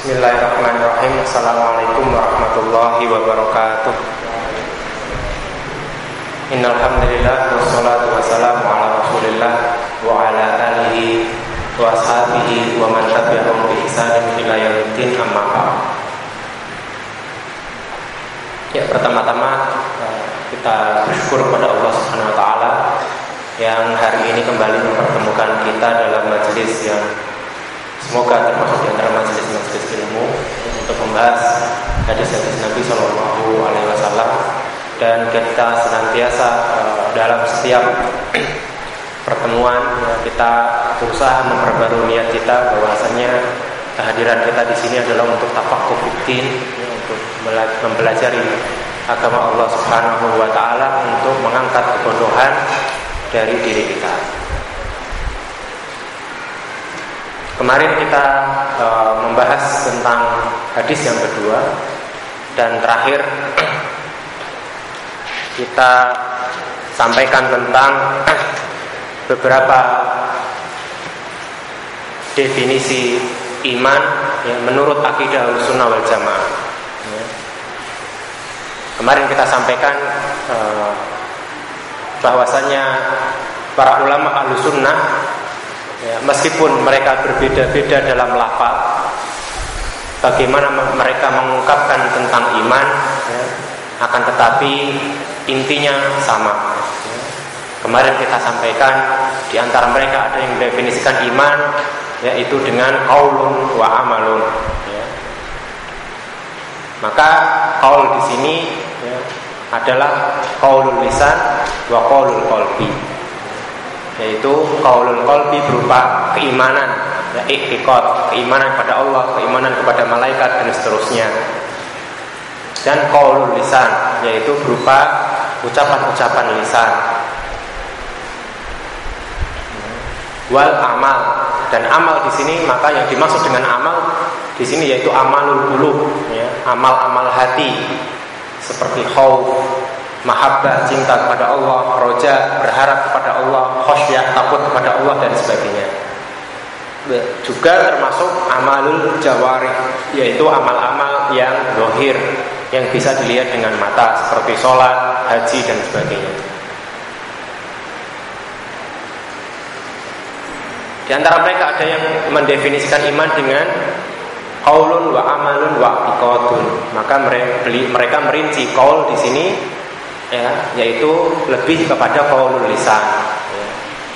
Bismillahirrahmanirrahim. Assalamualaikum warahmatullahi wabarakatuh. Innalhamdulillah Wassalatu wassalamu ala rasulillah Wa ala alihi Wa ashabihi Wa man tabi'ahum bi ihsanin ila yaumiddin amma Ya pertama-tama eh, kita bersyukur kepada Allah Subhanahu wa taala yang hari ini kembali mempertemukan kita dalam majelis yang Semoga termasuk di antara majelis-majelis ilmu untuk membahas hadis-hadis Nabi Shallallahu Alaihi Wasallam dan kita senantiasa uh, dalam setiap pertemuan ya, kita berusaha memperbarui niat kita bahwasanya kehadiran kita di sini adalah untuk tapak fitin ya, untuk mempelajari agama Allah Subhanahu wa taala untuk mengangkat kebodohan dari diri kita. Kemarin kita e, membahas tentang hadis yang kedua dan terakhir kita sampaikan tentang beberapa definisi iman yang menurut akidah sunnah wal jamaah. Ya. Kemarin kita sampaikan e, bahwasanya para ulama ahlu sunnah ya, meskipun mereka berbeda-beda dalam lafaz bagaimana mereka mengungkapkan tentang iman ya, akan tetapi intinya sama kemarin kita sampaikan di antara mereka ada yang mendefinisikan iman yaitu dengan kaulun wa amalun ya. maka kaul di sini ya, adalah kaulul lisan wa kaulul qalbi yaitu qaulul qalbi berupa keimanan ya iktikad keimanan kepada Allah keimanan kepada malaikat dan seterusnya. Dan qaulul lisan yaitu berupa ucapan-ucapan lisan. Wal amal dan amal di sini maka yang dimaksud dengan amal di sini yaitu amalul qulub ya amal-amal hati seperti khauf mahabbah cinta kepada Allah, roja berharap kepada Allah, khosyah takut kepada Allah dan sebagainya. Juga termasuk amalul jawari, yaitu amal-amal yang dohir yang bisa dilihat dengan mata seperti sholat, haji dan sebagainya. Di antara mereka ada yang mendefinisikan iman dengan kaulun wa amalun wa. Maka mereka merinci kaul di sini ya yaitu lebih kepada qaulul lisan ya.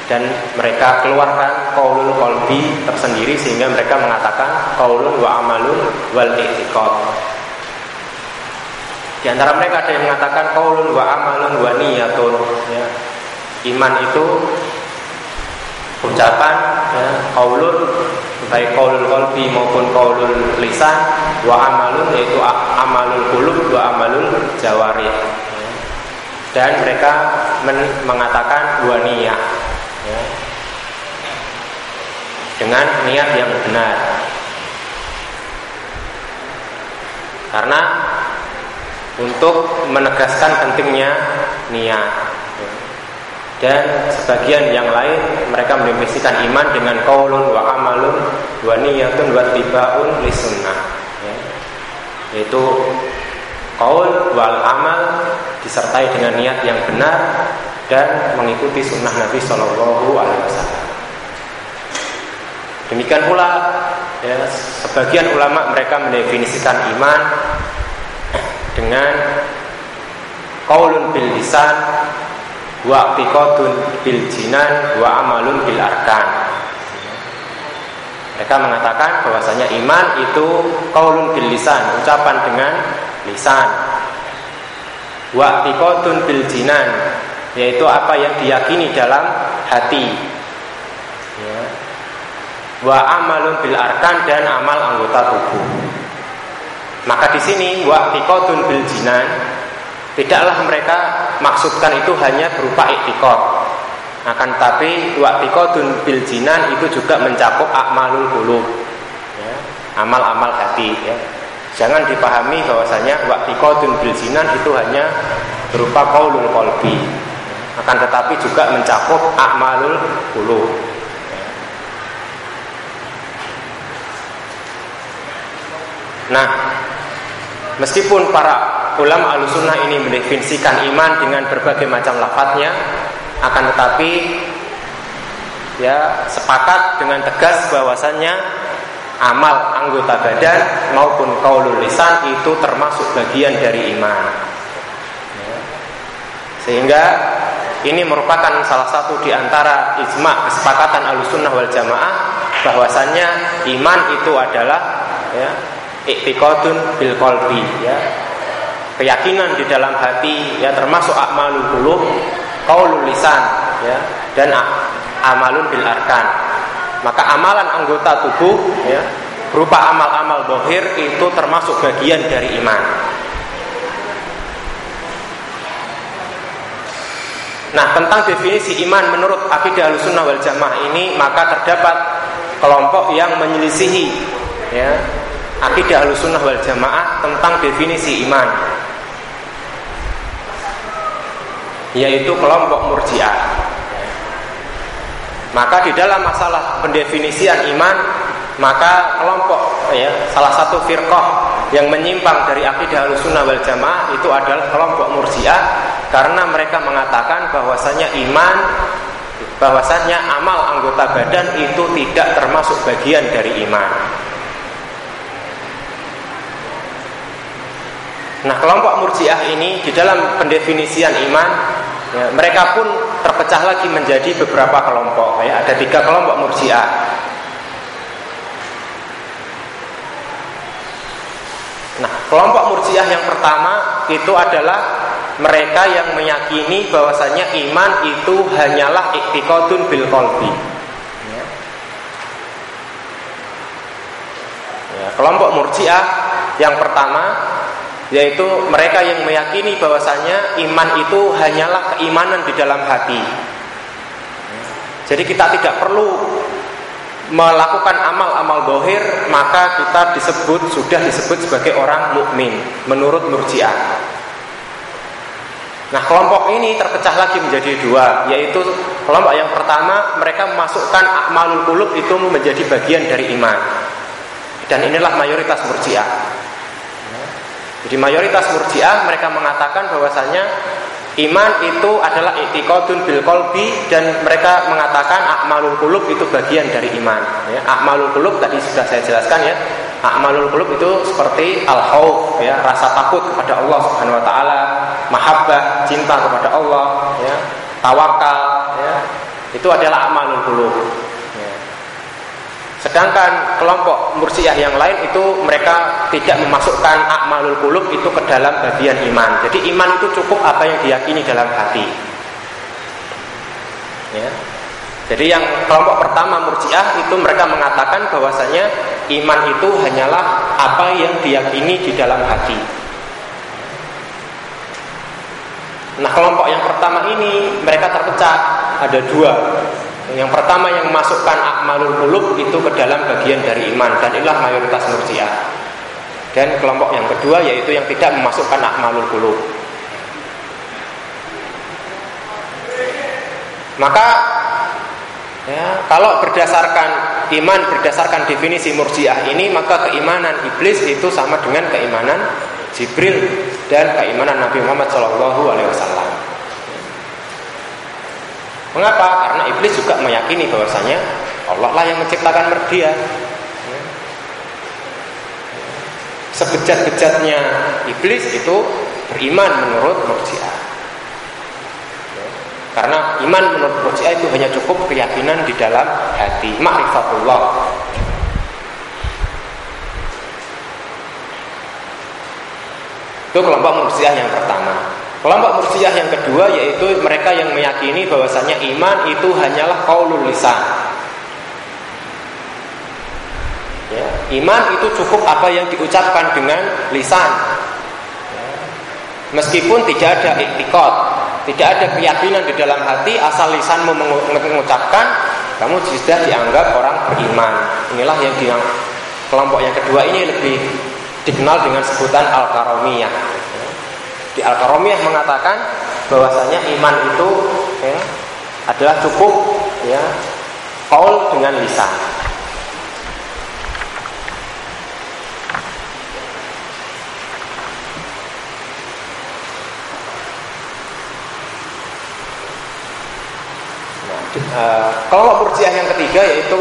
dan mereka keluarkan qaulul qalbi tersendiri sehingga mereka mengatakan qaulun wa amalun wal i'tiqad di antara mereka ada yang mengatakan qaulun wa amalun wa niyatun ya. iman itu ucapan ya, qaulun baik qaulul qalbi maupun qaulul lisan wa amalun yaitu amalul qulub wa amalul jawarih dan mereka men mengatakan dua niat ya, dengan niat yang benar karena untuk menegaskan pentingnya niat ya. dan sebagian yang lain mereka mendefinisikan iman dengan kaulun wa amalun wa niyatun wa tibaun li sunnah ya. yaitu Kaul wal amal disertai dengan niat yang benar dan mengikuti sunnah Nabi Shallallahu Alaihi Wasallam. Demikian pula ya, sebagian ulama mereka mendefinisikan iman dengan kaulun bil lisan wa bil jinan wa amalun bil arkan. Mereka mengatakan bahwasanya iman itu kaulun bil lisan, ucapan dengan lisan. Wa tiqatun bil jinan, yaitu apa yang diyakini dalam hati. Ya. Wa amalun bil arkan dan amal anggota tubuh. Maka di sini wa tiqatun bil jinan tidaklah mereka maksudkan itu hanya berupa iktikot akan tapi waktikodun bil jinan itu juga mencakup akmalul qulub. Ya, amal-amal hati ya. Jangan dipahami bahwasanya waktikodun bil jinan itu hanya berupa qaulul qalbi. Akan tetapi juga mencakup akmalul qulub. Nah, meskipun para ulama alusunnah ini mendefinisikan iman dengan berbagai macam lafadznya, akan tetapi ya sepakat dengan tegas bahwasannya amal anggota badan maupun kaulul lisan itu termasuk bagian dari iman. Ya. Sehingga ini merupakan salah satu di antara ijma kesepakatan alusunnah wal jamaah bahwasannya iman itu adalah ya, iktiqadun bil qalbi ya. Keyakinan di dalam hati ya termasuk akmalul qulub, qaulul lisan ya dan amalun bil arkan. Maka amalan anggota tubuh ya berupa amal-amal dohir itu termasuk bagian dari iman. Nah tentang definisi iman menurut akidah sunnah wal jamaah ini maka terdapat kelompok yang menyelisihi ya, akidah sunnah wal jamaah tentang definisi iman yaitu kelompok murjiah maka di dalam masalah pendefinisian iman maka kelompok ya salah satu firqah yang menyimpang dari akidah sunnah wal jamaah itu adalah kelompok murjiah karena mereka mengatakan bahwasanya iman bahwasanya amal anggota badan itu tidak termasuk bagian dari iman. Nah, kelompok murjiah ini di dalam pendefinisian iman ya, mereka pun terpecah lagi menjadi beberapa kelompok ya, ada tiga kelompok murjiah. Nah, kelompok murjiah yang pertama itu adalah mereka yang meyakini bahwasanya iman itu hanyalah iktiqadun bil qalbi. Ya. Ya, kelompok Murji'ah yang pertama yaitu mereka yang meyakini bahwasanya iman itu hanyalah keimanan di dalam hati. Jadi kita tidak perlu melakukan amal-amal dohir maka kita disebut sudah disebut sebagai orang mukmin menurut Murji'ah. Nah kelompok ini terpecah lagi menjadi dua Yaitu kelompok yang pertama Mereka memasukkan akmalul kulub itu menjadi bagian dari iman Dan inilah mayoritas murjiah Jadi mayoritas murjiah mereka mengatakan bahwasanya Iman itu adalah itikadun bil kolbi Dan mereka mengatakan akmalul kulub itu bagian dari iman ya, Akmalul kulub tadi sudah saya jelaskan ya Akmalul qulub itu seperti al khauf ya, rasa takut kepada Allah Subhanahu wa taala, mahabbah, cinta kepada Allah, ya, tawakal, ya. Itu adalah amalul qulub. Sedangkan kelompok mursiah yang lain itu mereka tidak memasukkan akmalul qulub itu ke dalam bagian iman. Jadi iman itu cukup apa yang diyakini dalam hati. Ya. Jadi yang kelompok pertama murjiah itu mereka mengatakan bahwasanya iman itu hanyalah apa yang diyakini di dalam hati. Nah kelompok yang pertama ini mereka terpecah ada dua. Yang pertama yang memasukkan akmalul qulub itu ke dalam bagian dari iman dan inilah mayoritas murjiah. Dan kelompok yang kedua yaitu yang tidak memasukkan akmalul qulub. Maka Ya, kalau berdasarkan iman berdasarkan definisi murjiah ini maka keimanan iblis itu sama dengan keimanan Jibril dan keimanan Nabi Muhammad Wasallam. Mengapa? Karena iblis juga meyakini bahwasanya Allah lah yang menciptakan dia. Ya. Sebejat-bejatnya iblis itu beriman menurut murjiah. Karena iman menurut Murji'ah itu hanya cukup keyakinan di dalam hati, ma'rifatullah. Itu kelompok Murji'ah yang pertama. Kelompok Murji'ah yang kedua yaitu mereka yang meyakini bahwasanya iman itu hanyalah qaulul lisan. Ya, iman itu cukup apa yang diucapkan dengan lisan. Ya, meskipun tidak ada iktikad, tidak ada keyakinan di dalam hati asal lisanmu mengucapkan kamu sudah dianggap orang beriman inilah yang di kelompok yang kedua ini lebih dikenal dengan sebutan al-karomiyah di al karomiyah mengatakan bahwasanya iman itu ya, adalah cukup ya kaul dengan lisan. Nah, uh, eh, kalau murjiah yang ketiga yaitu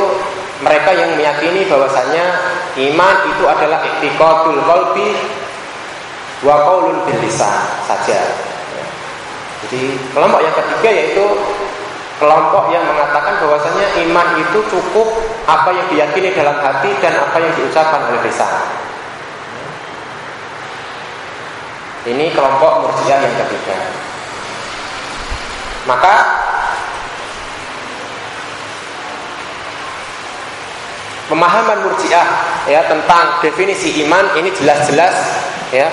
mereka yang meyakini bahwasanya iman itu adalah iktikadul qalbi wa qaulun bil lisan saja. Jadi kelompok yang ketiga yaitu kelompok yang mengatakan bahwasanya iman itu cukup apa yang diyakini dalam hati dan apa yang diucapkan oleh lisan. Ini kelompok murjiah yang ketiga. Maka pemahaman murjiah ya tentang definisi iman ini jelas-jelas ya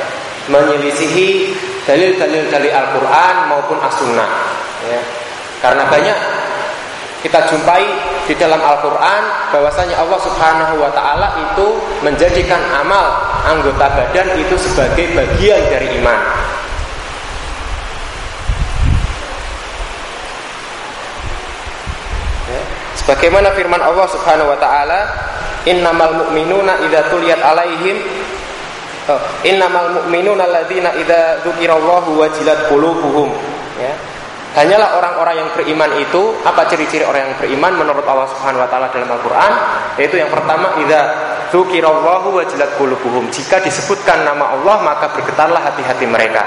menyelisihi dalil-dalil dari Al-Qur'an maupun As-Sunnah ya. Karena banyak kita jumpai di dalam Al-Quran bahwasanya Allah Subhanahu wa Ta'ala itu menjadikan amal anggota badan itu sebagai bagian dari iman. Ya. Sebagaimana firman Allah Subhanahu wa taala, "Innamal mu'minuna idza tuliyat alaihim innamal mu'minuna alladzina idza dzukirallahu wajilat qulubuhum." Ya Hanyalah orang-orang yang beriman itu apa ciri-ciri orang yang beriman menurut Allah Subhanahu wa taala dalam Al-Qur'an? Yaitu yang pertama idza dzukirallahu wajilat qulubuhum. Jika disebutkan nama Allah maka bergetarlah hati-hati mereka.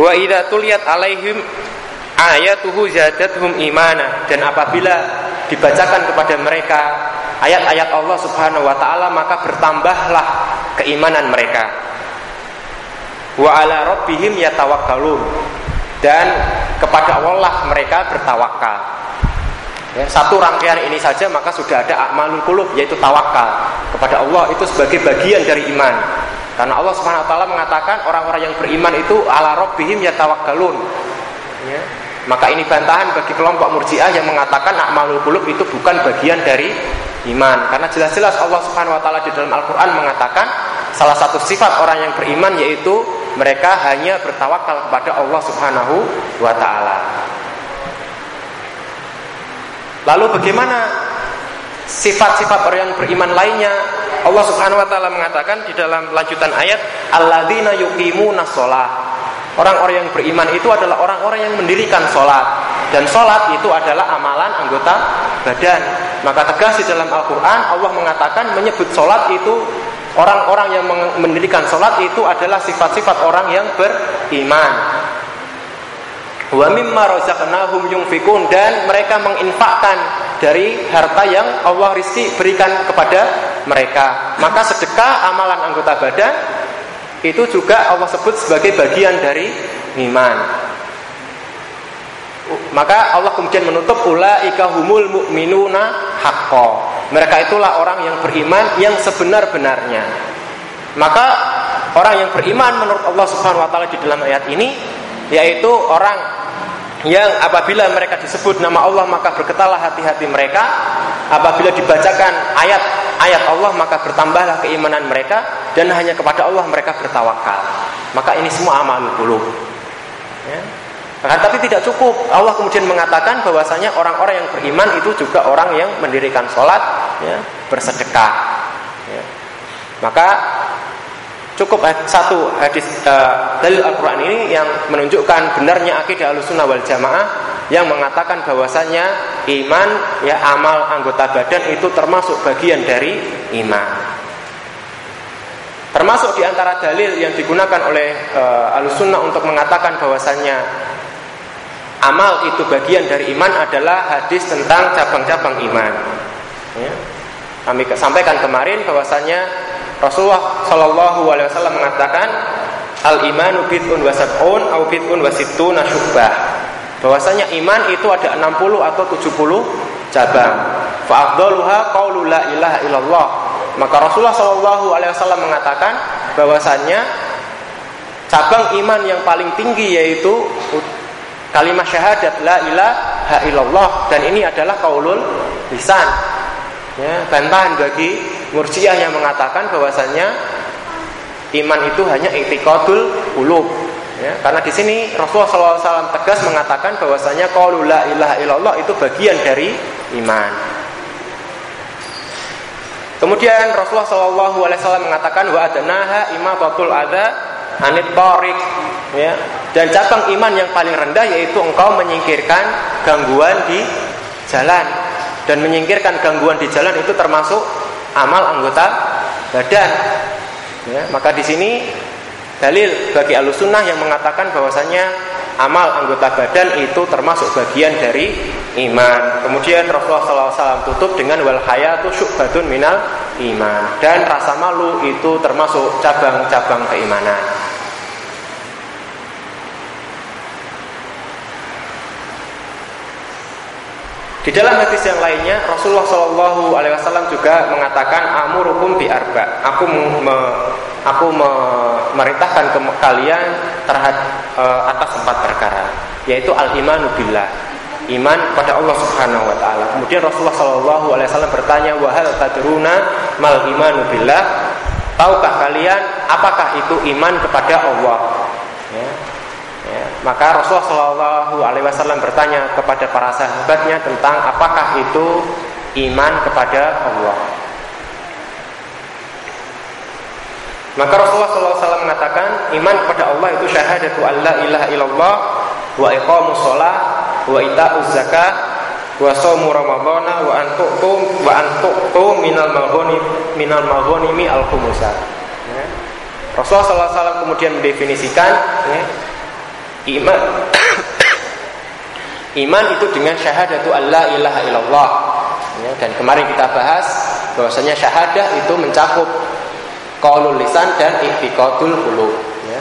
Wa idza tuliyat alaihim ayatuhu zadatuhum imana dan apabila dibacakan kepada mereka ayat-ayat Allah Subhanahu wa taala maka bertambahlah keimanan mereka wa ala rabbihim yatawakkalun dan kepada Allah mereka bertawakal. Ya, satu rangkaian ini saja maka sudah ada akmalul qulub yaitu tawakal kepada Allah itu sebagai bagian dari iman. Karena Allah Subhanahu wa taala mengatakan orang-orang yang beriman itu ala rabbihim yatawakkalun. Ya. Maka ini bantahan bagi kelompok Murji'ah yang mengatakan akmalul qulub itu bukan bagian dari iman. Karena jelas-jelas Allah Subhanahu wa taala di dalam Al-Qur'an mengatakan salah satu sifat orang yang beriman yaitu mereka hanya bertawakal kepada Allah Subhanahu wa taala. Lalu bagaimana sifat-sifat orang yang beriman lainnya? Allah Subhanahu wa taala mengatakan di dalam lanjutan ayat, "Alladzina yuqimuna shalah." Orang-orang yang beriman itu adalah orang-orang yang mendirikan sholat dan sholat itu adalah amalan anggota badan. Maka tegas di dalam Al-Quran Allah mengatakan menyebut sholat itu Orang-orang yang mendirikan sholat itu adalah sifat-sifat orang yang beriman. Wa mimma razaqnahum yunfikun dan mereka menginfakkan dari harta yang Allah rizki berikan kepada mereka. Maka sedekah amalan anggota badan itu juga Allah sebut sebagai bagian dari iman. Maka Allah kemudian menutup ulaika humul mu'minuna haqqo. Mereka itulah orang yang beriman yang sebenar-benarnya. Maka orang yang beriman menurut Allah Subhanahu wa taala di dalam ayat ini yaitu orang yang apabila mereka disebut nama Allah maka berketalah hati-hati mereka apabila dibacakan ayat-ayat Allah maka bertambahlah keimanan mereka dan hanya kepada Allah mereka bertawakal maka ini semua amal qulub ya. Nah, tapi tidak cukup. Allah kemudian mengatakan bahwasanya orang-orang yang beriman itu juga orang yang mendirikan sholat, ya, bersedekah. Ya. Maka cukup satu hadis uh, dalil Al-Quran ini yang menunjukkan benarnya akidah Ahlussunnah wal Jamaah yang mengatakan bahwasanya iman ya amal anggota badan itu termasuk bagian dari iman. Termasuk di antara dalil yang digunakan oleh uh, Ahlussunnah untuk mengatakan bahwasanya amal itu bagian dari iman adalah hadis tentang cabang-cabang iman. Ya. Kami sampaikan kemarin bahwasanya Rasulullah Shallallahu Alaihi Wasallam mengatakan al imanu bid'un wasabun au bid'un syubbah. Bahwasanya iman itu ada 60 atau 70 cabang. Fa afdaluha qaulu la ilaha illallah. Maka Rasulullah Shallallahu alaihi wasallam mengatakan bahwasanya cabang iman yang paling tinggi yaitu kalimat syahadat la ilaha illallah dan ini adalah kaulul lisan ya, bantahan bagi murjiah yang mengatakan bahwasanya iman itu hanya i'tiqadul qulub. Ya, karena di sini Rasulullah SAW tegas mengatakan bahwasanya qaulul la ilaha illallah itu bagian dari iman. Kemudian Rasulullah SAW mengatakan wa adnaha imatatul ada anit tarik ya Dan cabang iman yang paling rendah yaitu engkau menyingkirkan gangguan di jalan. Dan menyingkirkan gangguan di jalan itu termasuk amal anggota badan. Ya, maka di sini dalil bagi alusunnah yang mengatakan bahwasanya amal anggota badan itu termasuk bagian dari iman. Kemudian Rasulullah SAW tutup dengan wal hayatu syubatun minal iman dan rasa malu itu termasuk cabang-cabang keimanan. Di dalam hadis yang lainnya Rasulullah Shallallahu Alaihi Wasallam juga mengatakan amurukum bi arba. Aku me, aku me, merintahkan ke kalian terhadap e, atas empat perkara, yaitu al imanu billah, iman pada Allah Subhanahu Wa Taala. Kemudian Rasulullah Shallallahu Alaihi Wasallam bertanya, wahal tadruna mal imanu billah. Tahukah kalian apakah itu iman kepada Allah? Ya. Maka Rasulullah Shallallahu Alaihi Wasallam bertanya kepada para sahabatnya tentang apakah itu iman kepada Allah. Maka Rasulullah SAW mengatakan iman kepada Allah itu syahadatu Allah ilaha illallah wa iqamus sholah wa ita'uz zakah wa saumu ramadhana wa antuqtu wa antuqtu minal maghoni minal maghanimi al khumusa. Ya. Rasulullah SAW kemudian mendefinisikan ya, Iman Iman itu dengan syahadatu Allah ilaha illallah ya, Dan kemarin kita bahas bahwasanya syahadah itu mencakup Qaulul lisan dan iktiqadul qulub ya.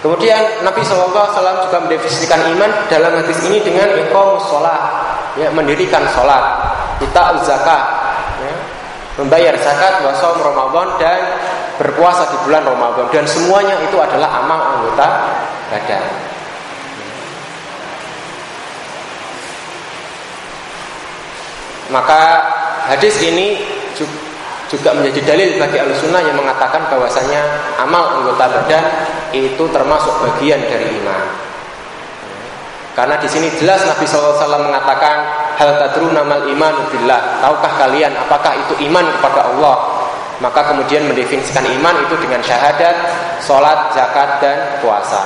Kemudian Nabi SAW juga mendefinisikan iman dalam hadis ini dengan iqamus sholat, ya, mendirikan sholat, kita zakat, ya, membayar zakat, wasom Ramadan dan berpuasa di bulan Ramadan dan semuanya itu adalah amal anggota badan. Maka hadis ini juga menjadi dalil bagi al-sunnah yang mengatakan bahwasanya amal anggota badan itu termasuk bagian dari iman. Karena di sini jelas Nabi SAW mengatakan hal tadruna mal iman billah. Tahukah kalian apakah itu iman kepada Allah? Maka kemudian mendefinisikan iman itu dengan syahadat, sholat, zakat, dan puasa.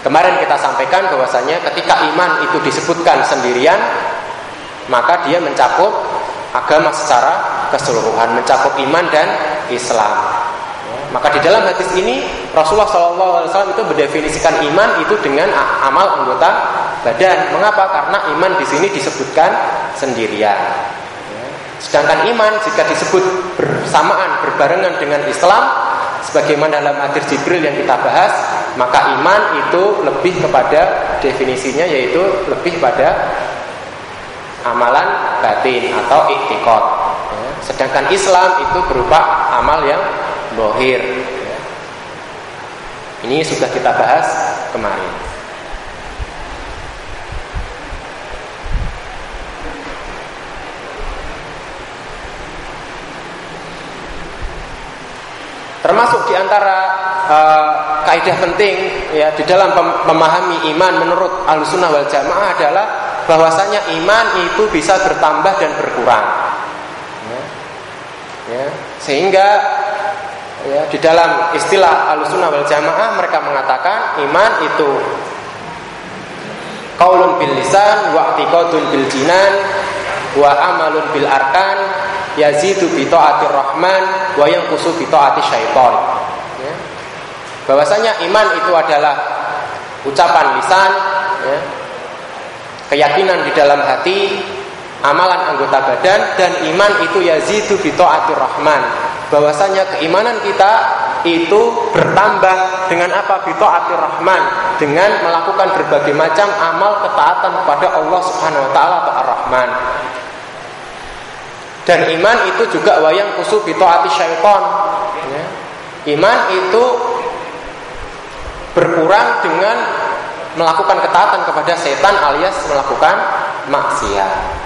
Kemarin kita sampaikan bahwasanya ketika iman itu disebutkan sendirian, maka dia mencakup agama secara keseluruhan, mencakup iman dan Islam. Maka di dalam hadis ini Rasulullah SAW itu mendefinisikan iman itu dengan amal anggota badan. Mengapa? Karena iman di sini disebutkan sendirian. Sedangkan iman jika disebut bersamaan berbarengan dengan Islam sebagaimana dalam hadis Jibril yang kita bahas, maka iman itu lebih kepada definisinya yaitu lebih pada amalan batin atau iktikot. Sedangkan Islam itu berupa amal yang bohir. Ini sudah kita bahas kemarin. Termasuk di antara uh, kaidah penting ya di dalam memahami iman menurut Ahlussunnah wal Jamaah adalah bahwasanya iman itu bisa bertambah dan berkurang. Ya. Ya. Sehingga ya, di dalam istilah Ahlussunnah wal Jamaah mereka mengatakan iman itu qaulun bil lisan wa i'tiqadun bil jinan wa amalun bil arkan yazidu bi taatir rahman wa yanqusu bi taati syaitan. Ya. Bahwasanya iman itu adalah ucapan lisan, ya. keyakinan di dalam hati, amalan anggota badan dan iman itu yazidu bi taatir rahman. Bahwasanya keimanan kita itu bertambah dengan apa bitaatir rahman dengan melakukan berbagai macam amal ketaatan kepada Allah Subhanahu wa taala atau Ar-Rahman. Dan iman itu juga wayang kusu bitoati syaiton. Ya. Iman itu berkurang dengan melakukan ketaatan kepada setan alias melakukan maksiat.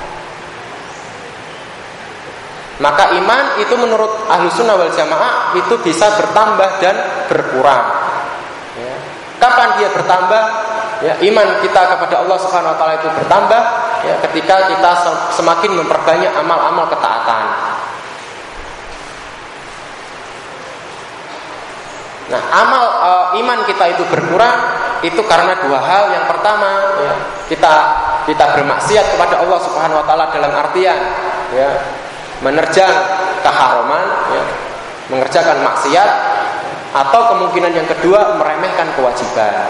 Maka iman itu menurut ahlu sunnah wal jamaah itu bisa bertambah dan berkurang. Ya. Kapan dia bertambah? Ya, iman kita kepada Allah Subhanahu Wa Taala itu bertambah ya ketika kita semakin memperbanyak amal-amal ketaatan. Nah, amal e, iman kita itu berkurang itu karena dua hal. Yang pertama, ya, kita kita bermaksiat kepada Allah Subhanahu wa taala dalam artian ya, menerjang keharuman, ya, mengerjakan maksiat atau kemungkinan yang kedua meremehkan kewajiban.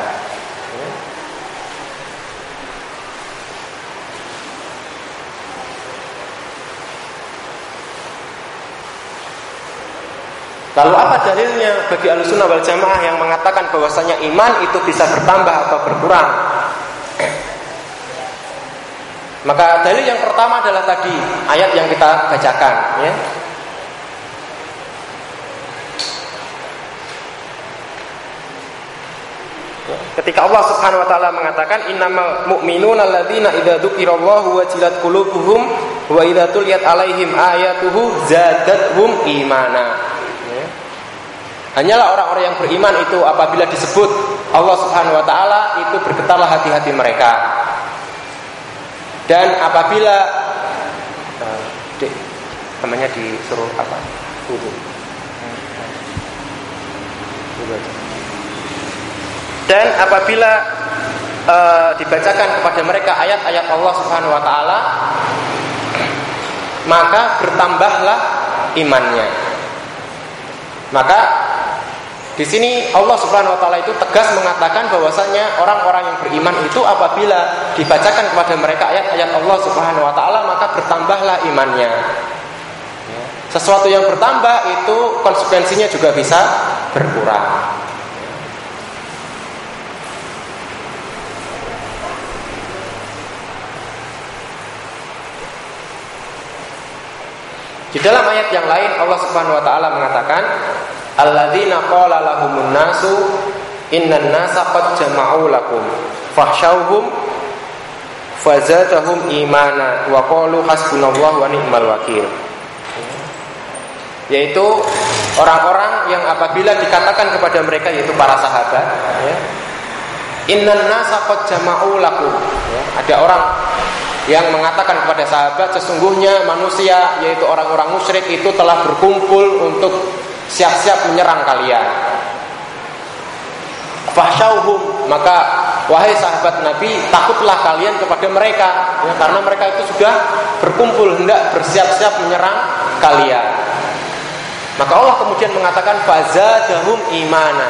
Lalu apa dalilnya bagi alusunah wal jamaah yang mengatakan bahwasanya iman itu bisa bertambah atau berkurang? Maka dalil yang pertama adalah tadi ayat yang kita bacakan, ya. Ketika Allah Subhanahu wa taala mengatakan innamal mu'minuna alladzina idza dzukirallahu wajilat qulubuhum wa idza tuliyat alaihim ayatuhu zadatuhum imana. Hanyalah orang-orang yang beriman itu apabila disebut Allah Subhanahu wa taala itu bergetarlah hati-hati mereka. Dan apabila uh, di, namanya disuruh apa? Wudu. Dan apabila uh, dibacakan kepada mereka ayat-ayat Allah Subhanahu wa taala maka bertambahlah imannya. Maka di sini Allah Subhanahu wa taala itu tegas mengatakan bahwasanya orang-orang yang beriman itu apabila dibacakan kepada mereka ayat-ayat Allah Subhanahu wa taala maka bertambahlah imannya. Sesuatu yang bertambah itu konsekuensinya juga bisa berkurang. Di dalam ayat yang lain Allah Subhanahu wa taala mengatakan alladzina qala lahumun nasu innan nasa qad jama'u lakum fahsyauhum fazadahum imana wa qalu hasbunallahu wa ni'mal wakil. Yaitu orang-orang yang apabila dikatakan kepada mereka yaitu para sahabat ya, innan nasa qad jama'u lakum. Ya, ada orang yang mengatakan kepada sahabat sesungguhnya manusia yaitu orang-orang musyrik itu telah berkumpul untuk siap-siap menyerang kalian. Fahsyauhum maka wahai sahabat Nabi takutlah kalian kepada mereka ya, karena mereka itu sudah berkumpul hendak bersiap-siap menyerang kalian. Maka Allah kemudian mengatakan fazadahum imana.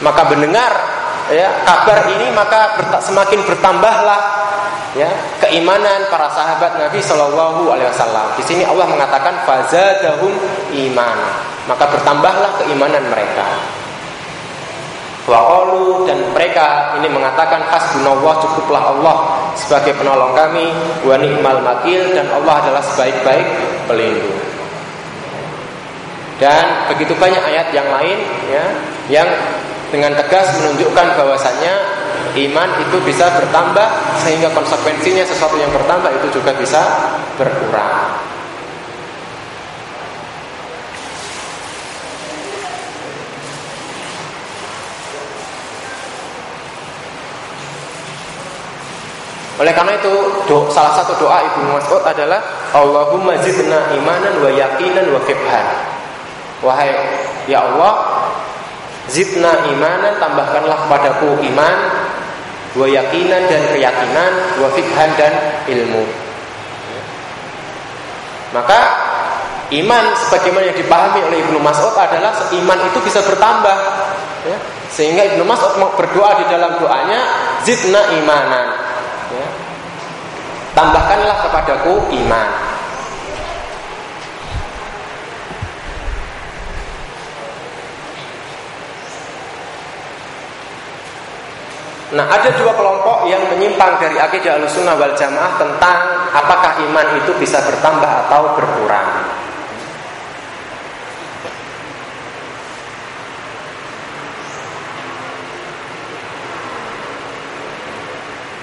Maka mendengar ya kabar ini maka semakin bertambahlah ya keimanan para sahabat Nabi Shallallahu Alaihi Wasallam. Di sini Allah mengatakan fazadahum iman, maka bertambahlah keimanan mereka. Waqalu dan mereka ini mengatakan hasbunallah cukuplah Allah sebagai penolong kami wa ni'mal makil dan Allah adalah sebaik-baik pelindung. Dan begitu banyak ayat yang lain ya yang dengan tegas menunjukkan bahwasannya iman itu bisa bertambah sehingga konsekuensinya sesuatu yang bertambah itu juga bisa berkurang. Oleh karena itu do, salah satu doa Ibnu Mas'ud adalah Allahumma zidna imanan wa yakinan wa fibhan. Wahai ya Allah, Zidna imanan tambahkanlah kepadaku iman Wa yakinan dan keyakinan Wa fikhan dan ilmu Maka Iman sebagaimana yang dipahami oleh Ibnu Mas'ud adalah Iman itu bisa bertambah ya. Sehingga Ibnu Mas'ud mau berdoa di dalam doanya Zidna imanan ya. Tambahkanlah kepadaku iman Nah ada dua kelompok yang menyimpang dari akidah al-sunnah wal jamaah tentang apakah iman itu bisa bertambah atau berkurang.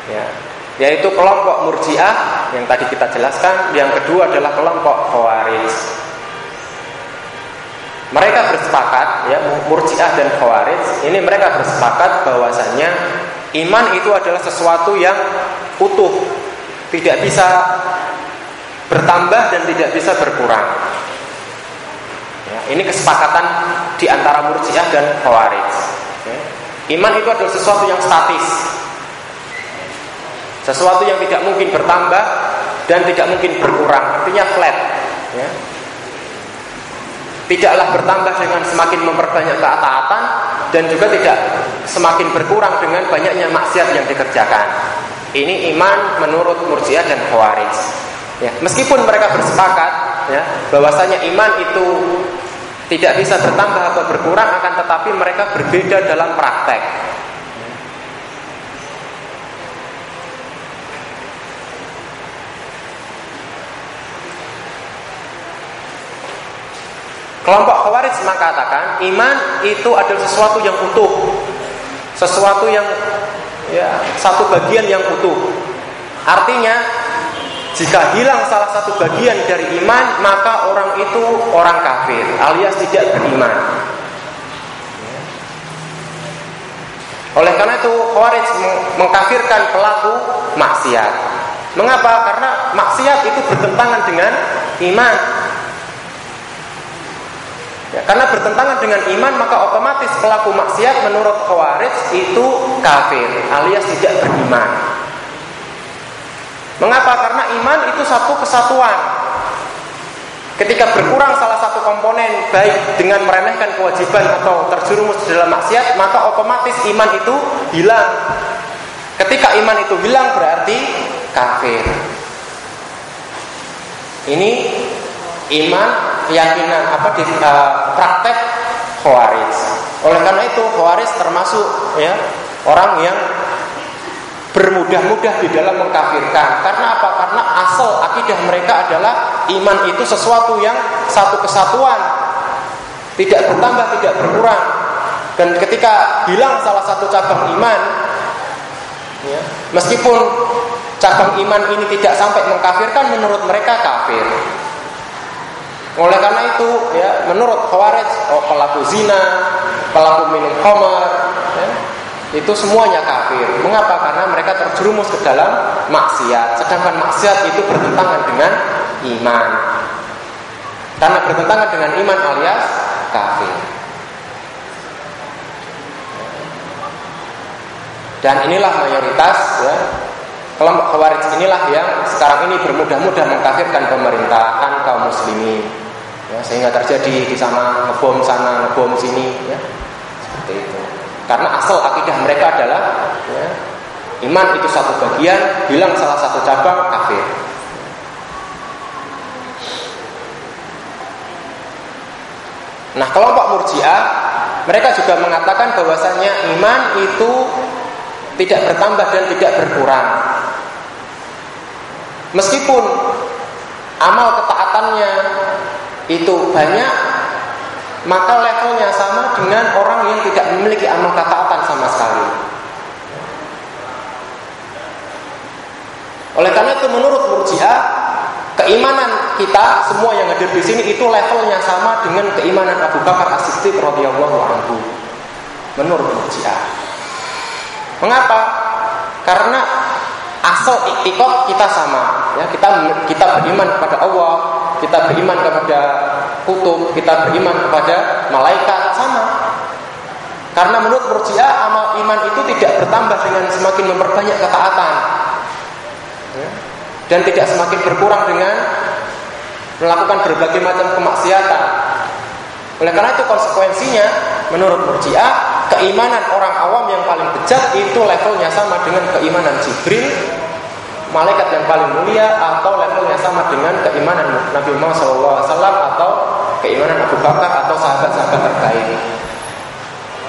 Ya, yaitu kelompok murjiah yang tadi kita jelaskan, yang kedua adalah kelompok khawarij. Mereka bersepakat, ya, murjiah dan khawarij, ini mereka bersepakat bahwasannya Iman itu adalah sesuatu yang utuh, tidak bisa bertambah dan tidak bisa berkurang. Ya, ini kesepakatan di antara Murji'ah dan Khawarij. Ya. Iman itu adalah sesuatu yang statis. Sesuatu yang tidak mungkin bertambah dan tidak mungkin berkurang, artinya flat. Ya. Tidaklah bertambah dengan semakin memperbanyak keataatan dan juga tidak semakin berkurang dengan banyaknya maksiat yang dikerjakan. Ini iman menurut Murji'ah dan Khawarij. Ya, meskipun mereka bersepakat ya, bahwasanya iman itu tidak bisa bertambah atau berkurang akan tetapi mereka berbeda dalam praktek. Kelompok Khawarij mengatakan iman itu adalah sesuatu yang utuh, sesuatu yang ya satu bagian yang utuh. Artinya jika hilang salah satu bagian dari iman maka orang itu orang kafir alias tidak beriman. Oleh karena itu Khawarij mengkafirkan pelaku maksiat. Mengapa? Karena maksiat itu bertentangan dengan iman. Ya, karena bertentangan dengan iman maka otomatis pelaku maksiat menurut Khawarij itu kafir alias tidak beriman. Mengapa? Karena iman itu satu kesatuan. Ketika berkurang salah satu komponen baik dengan meremehkan kewajiban atau terjerumus dalam maksiat, maka otomatis iman itu hilang. Ketika iman itu hilang berarti kafir. Ini iman keyakinan apa di uh, praktek khawarij. Oleh karena itu khawarij termasuk ya orang yang bermudah-mudah di dalam mengkafirkan. Karena apa? Karena asal akidah mereka adalah iman itu sesuatu yang satu kesatuan, tidak bertambah, tidak berkurang. Dan ketika hilang salah satu cabang iman, ya, meskipun cabang iman ini tidak sampai mengkafirkan, menurut mereka kafir. Oleh karena itu, ya, menurut Khawarij, oh, pelaku zina, pelaku minum khamar, ya, itu semuanya kafir. Mengapa? Karena mereka terjerumus ke dalam maksiat. Sedangkan maksiat itu bertentangan dengan iman. Karena bertentangan dengan iman alias kafir. Dan inilah mayoritas ya, kelompok khawarij inilah yang sekarang ini bermudah-mudah mengkafirkan pemerintahan kaum muslimin ya, sehingga terjadi di sana ngebom sana ngebom sini ya. Seperti itu. Karena asal akidah mereka adalah ya, iman itu satu bagian bilang salah satu cabang kafir. Nah kelompok murjiah mereka juga mengatakan bahwasanya iman itu tidak bertambah dan tidak berkurang. Meskipun amal ketaatannya itu banyak maka levelnya sama dengan orang yang tidak memiliki amal ketaatan sama sekali. Oleh karena itu menurut Murji'ah keimanan kita semua yang hadir di sini itu levelnya sama dengan keimanan Abu Bakar As-Siddiq radhiyallahu anhu. Menurut Murji'ah. Mengapa? Karena asal iktikot kita sama, ya kita kita beriman kepada Allah, kita beriman kepada kutub, kita beriman kepada malaikat sama. Karena menurut Murji'ah amal iman itu tidak bertambah dengan semakin memperbanyak ketaatan. Ya. Dan tidak semakin berkurang dengan melakukan berbagai macam kemaksiatan. Oleh karena itu konsekuensinya menurut Murji'ah keimanan orang awam yang paling bejat itu levelnya sama dengan keimanan Jibril malaikat yang paling mulia atau levelnya sama dengan keimanan Nabi Muhammad SAW atau keimanan Abu Bakar atau sahabat-sahabat terbaik.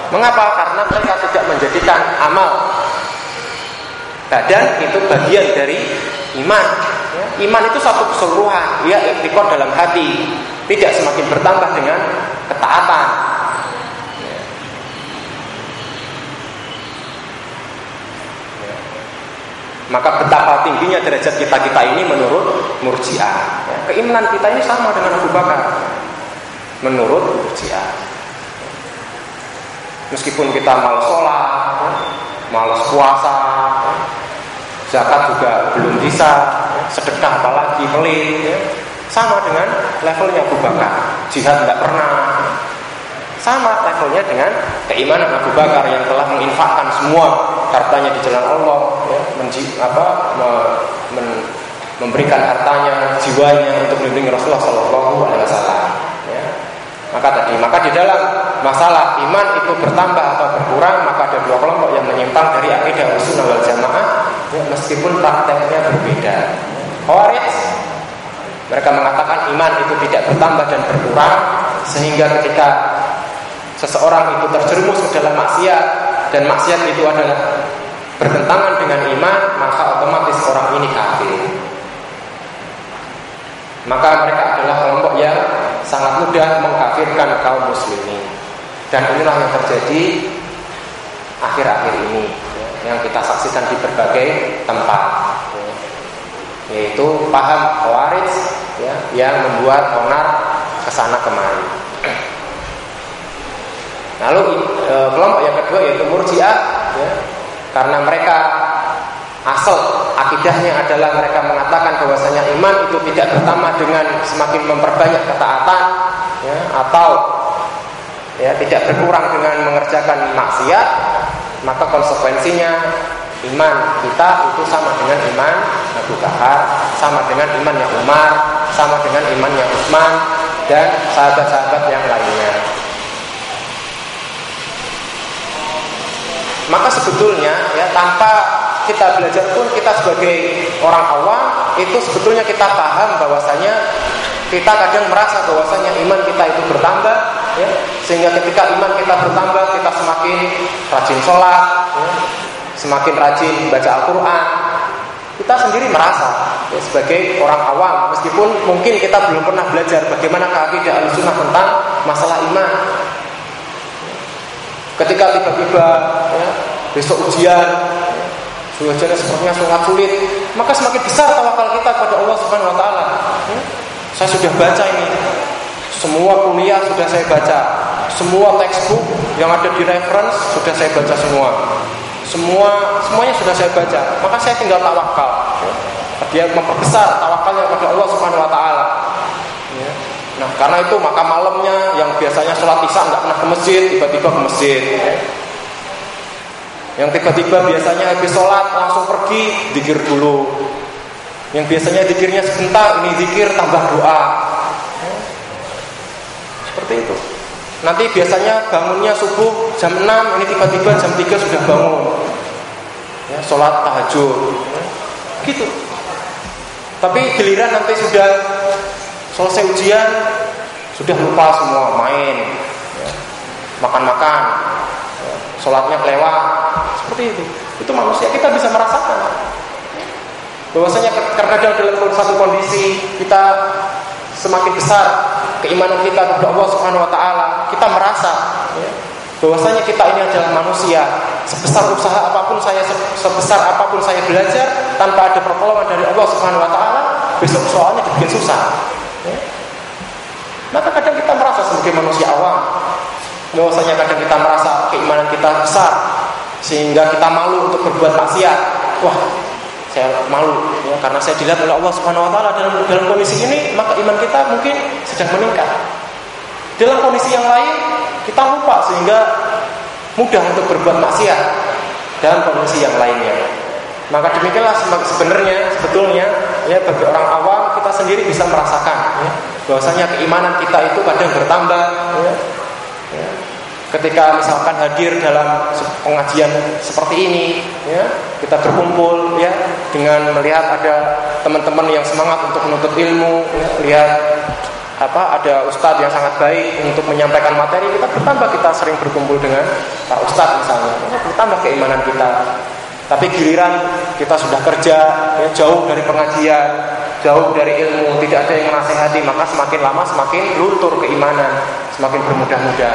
Mengapa? Karena mereka tidak menjadikan amal badan itu bagian dari iman. Iman itu satu keseluruhan, dia iktikor dalam hati, tidak semakin bertambah dengan ketaatan. Maka betapa tingginya derajat kita-kita ini menurut Murji'ah. Ya, keimanan kita ini sama dengan Abu Bakar. Menurut Murji'ah. Meskipun kita malas sholat, malas puasa, zakat juga belum bisa sedekah apalagi pelit ya. sama dengan levelnya Abu Bakar jihad nggak pernah sama levelnya dengan keimanan Abu Bakar yang telah menginfakkan semua hartanya di jalan Allah ya, menji, apa, me, men, memberikan hartanya jiwanya untuk melindungi Rasulullah Shallallahu Alaihi Wasallam ya. maka tadi maka di dalam masalah iman itu bertambah atau berkurang maka ada dua kelompok yang menyimpang dari akidah sunnah wal jamaah ya, meskipun prakteknya berbeda Khawarij mereka mengatakan iman itu tidak bertambah dan berkurang sehingga ketika seseorang itu terjerumus ke dalam maksiat dan maksiat itu adalah bertentangan dengan iman, maka otomatis orang ini kafir. Maka mereka adalah kelompok yang sangat mudah mengkafirkan kaum muslimin. Dan inilah yang terjadi akhir-akhir ini ya, yang kita saksikan di berbagai tempat. Ya, yaitu paham Khawarij ya, yang membuat onar ke sana kemari. Lalu e, kelompok yang kedua yaitu Murji'ah ya, karena mereka asal akidahnya adalah mereka mengatakan bahwasanya iman itu tidak bertambah dengan semakin memperbanyak ketaatan ya, atau ya tidak berkurang dengan mengerjakan maksiat maka konsekuensinya iman kita itu sama dengan iman Abu Bakar sama dengan imannya Umar sama dengan imannya Utsman dan sahabat-sahabat yang lainnya Maka sebetulnya ya tanpa kita belajar pun kita sebagai orang awam itu sebetulnya kita paham bahwasanya kita kadang merasa bahwasanya iman kita itu bertambah ya sehingga ketika iman kita bertambah kita semakin rajin sholat ya, semakin rajin baca Al-Quran kita sendiri merasa ya, sebagai orang awam. Meskipun mungkin kita belum pernah belajar bagaimana akidah al-sunnah tentang masalah iman. Ketika tiba-tiba ya, besok ujian, ujiannya sepertinya sangat sulit, maka semakin besar tawakal kita kepada Allah Subhanahu Wa Taala. Ya, saya sudah baca ini, semua kuliah sudah saya baca, semua textbook yang ada di reference sudah saya baca semua, semua semuanya sudah saya baca, maka saya tinggal tawakal. Ya. Dia memperbesar tawakalnya kepada Allah Subhanahu Wa Taala. Nah karena itu maka malamnya yang biasanya sholat isya nggak pernah ke masjid tiba-tiba ke masjid. Yang tiba-tiba biasanya habis sholat langsung pergi dikir dulu. Yang biasanya dikirnya sebentar ini dikir tambah doa. Seperti itu. Nanti biasanya bangunnya subuh jam 6 ini tiba-tiba jam 3 sudah bangun. Ya, sholat tahajud. Gitu. Tapi giliran nanti sudah Selesai ujian sudah lupa semua main, ya. makan-makan. Sholatnya kelewat, seperti itu. Itu manusia kita bisa merasakan. Bahwasanya terkadang dalam satu kondisi kita semakin besar keimanan kita kepada Allah Subhanahu Wa Taala, kita merasa ya, bahwasanya kita ini adalah manusia. Sebesar usaha apa pun saya, sebesar apa pun saya belajar tanpa ada pertolongan dari Allah Subhanahu Wa Taala, besok soalnya dibikin susah. Maka kadang kita merasa sebagai manusia awam bahwasanya kadang kita merasa keimanan kita besar sehingga kita malu untuk berbuat maksiat. Wah, saya malu ya, karena saya dilihat oleh Allah Subhanahu wa taala dalam dalam kondisi ini maka iman kita mungkin sedang meningkat. Dalam kondisi yang lain kita lupa sehingga mudah untuk berbuat maksiat dalam kondisi yang lainnya. Maka demikianlah sebenarnya sebetulnya ya bagi orang awam kita sendiri bisa merasakan ya, bahwasanya keimanan kita itu kadang bertambah ya, ya. Ketika misalkan hadir dalam pengajian seperti ini ya kita berkumpul ya dengan melihat ada teman-teman yang semangat untuk menuntut ilmu ya, lihat apa ada ustadz yang sangat baik untuk menyampaikan materi kita bertambah kita sering berkumpul dengan pak ustadz misalnya bertambah keimanan kita tapi giliran kita sudah kerja ya, jauh dari pengajian, jauh dari ilmu, tidak ada yang menasehati, maka semakin lama semakin luntur keimanan, semakin bermudah-mudah.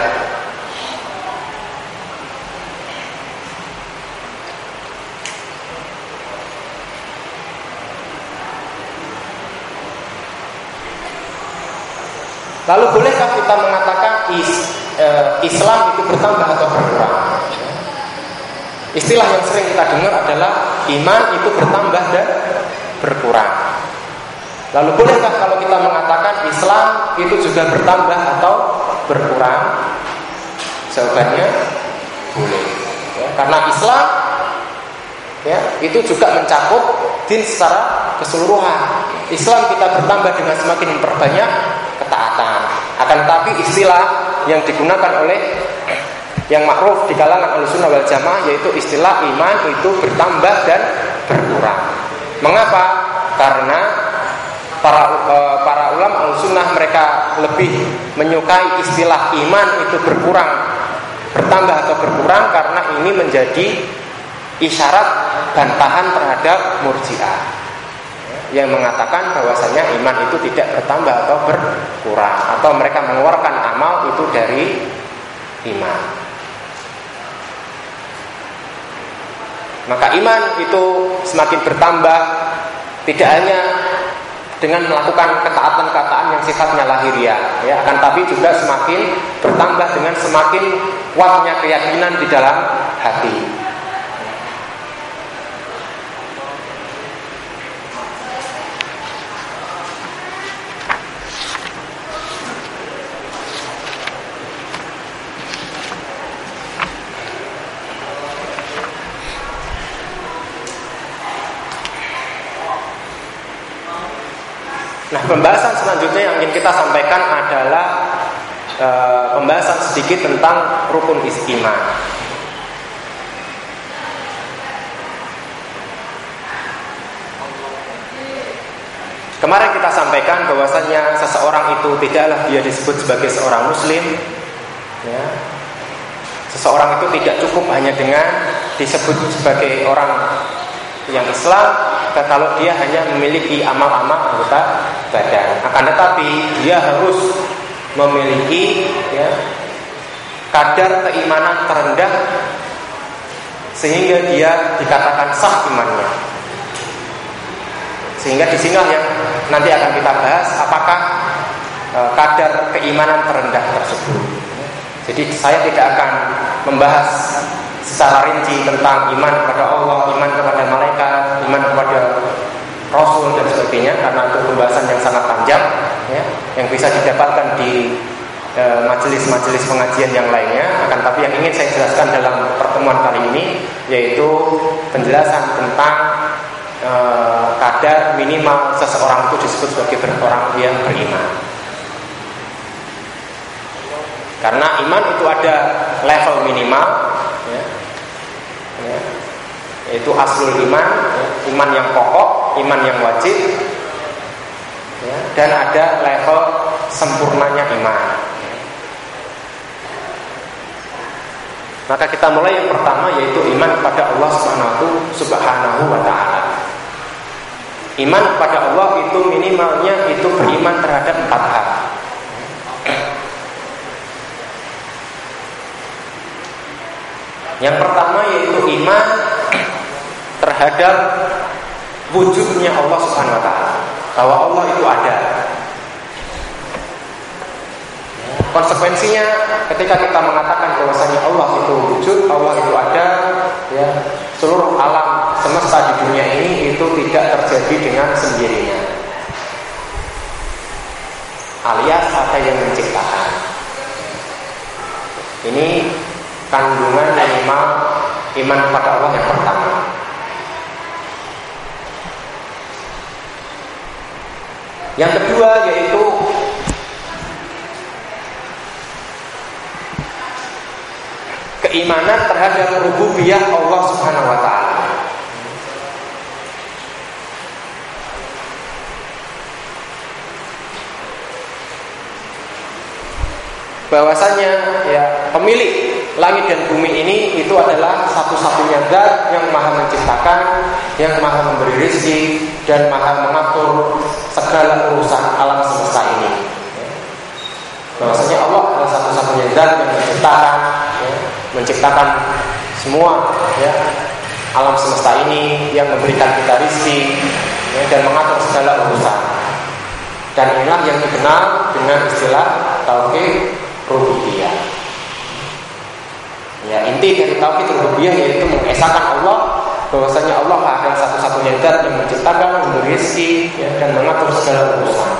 Lalu bolehkah kita mengatakan is, uh, Islam itu bertambah atau berkurang? Istilah yang sering kita dengar adalah iman itu bertambah dan berkurang. Lalu bolehkah kalau kita mengatakan Islam itu juga bertambah atau berkurang? Jawabannya boleh. Ya, karena Islam ya itu juga mencakup din secara keseluruhan. Islam kita bertambah dengan semakin memperbanyak ketaatan. Akan tetapi istilah yang digunakan oleh yang makruf di kalangan al-sunnah wal jamaah yaitu istilah iman itu bertambah dan berkurang. Mengapa? Karena para uh, para ulama al-sunnah mereka lebih menyukai istilah iman itu berkurang, bertambah atau berkurang karena ini menjadi isyarat bantahan terhadap murjiah yang mengatakan bahwasanya iman itu tidak bertambah atau berkurang atau mereka mengeluarkan amal itu dari iman. Maka iman itu semakin bertambah tidak hanya dengan melakukan ketaatan-ketaatan yang sifatnya lahiriah ya akan tapi juga semakin bertambah dengan semakin kuatnya keyakinan di dalam hati. Nah, pembahasan selanjutnya yang ingin kita sampaikan adalah e, pembahasan sedikit tentang rukun iman. Kemarin kita sampaikan bahwasanya seseorang itu tidaklah dia disebut sebagai seorang muslim ya. Seseorang itu tidak cukup hanya dengan disebut sebagai orang yang Islam kalau dia hanya memiliki amal-amal anggota badan. Akan tetapi dia harus memiliki ya, kadar keimanan terendah sehingga dia dikatakan sah imannya. Sehingga di sini yang nanti akan kita bahas apakah e, kadar keimanan terendah tersebut. Jadi saya tidak akan membahas secara rinci tentang iman kepada Allah, iman kepada malaikat, Rasul dan sebagainya karena itu pembahasan yang sangat panjang ya, yang bisa didapatkan di e, majelis-majelis pengajian yang lainnya. Akan tapi yang ingin saya jelaskan dalam pertemuan kali ini yaitu penjelasan tentang e, kadar minimal seseorang itu disebut sebagai orang yang beriman. Karena iman itu ada level minimal ya, ya, yaitu aslul iman, iman yang pokok, iman yang wajib, ya, dan ada level sempurnanya iman. Maka kita mulai yang pertama yaitu iman kepada Allah Subhanahu wa taala. Iman kepada Allah itu minimalnya itu beriman terhadap empat hal. Yang pertama yaitu iman terhadap wujudnya Allah Subhanahu wa taala. Bahwa Allah itu ada. Konsekuensinya ketika kita mengatakan bahwasanya Allah itu wujud, Allah itu ada, ya, seluruh alam semesta di dunia ini itu tidak terjadi dengan sendirinya. Alias ada yang menciptakan. Ini kandungan minimal iman kepada Allah yang pertama. Yang kedua yaitu keimanan terhadap rububiyah Allah Subhanahu wa taala. Bahwasanya ya pemilik langit dan bumi ini itu adalah satu-satunya zat yang maha menciptakan, yang maha memberi rezeki dan maha mengatur segala urusan alam semesta ini. Bahwasanya Allah adalah satu-satunya yang menciptakan, ya, menciptakan semua ya, alam semesta ini, yang memberikan kita rezeki ya, dan mengatur segala urusan. Dan inilah yang dikenal dengan istilah tauhid rububiyah. Ya, inti dari tauhid rububiyah yaitu mengesahkan Allah bahwasanya Allah adalah satu-satunya zat yang menciptakan, memberi rezeki ya, dan mengatur segala urusan.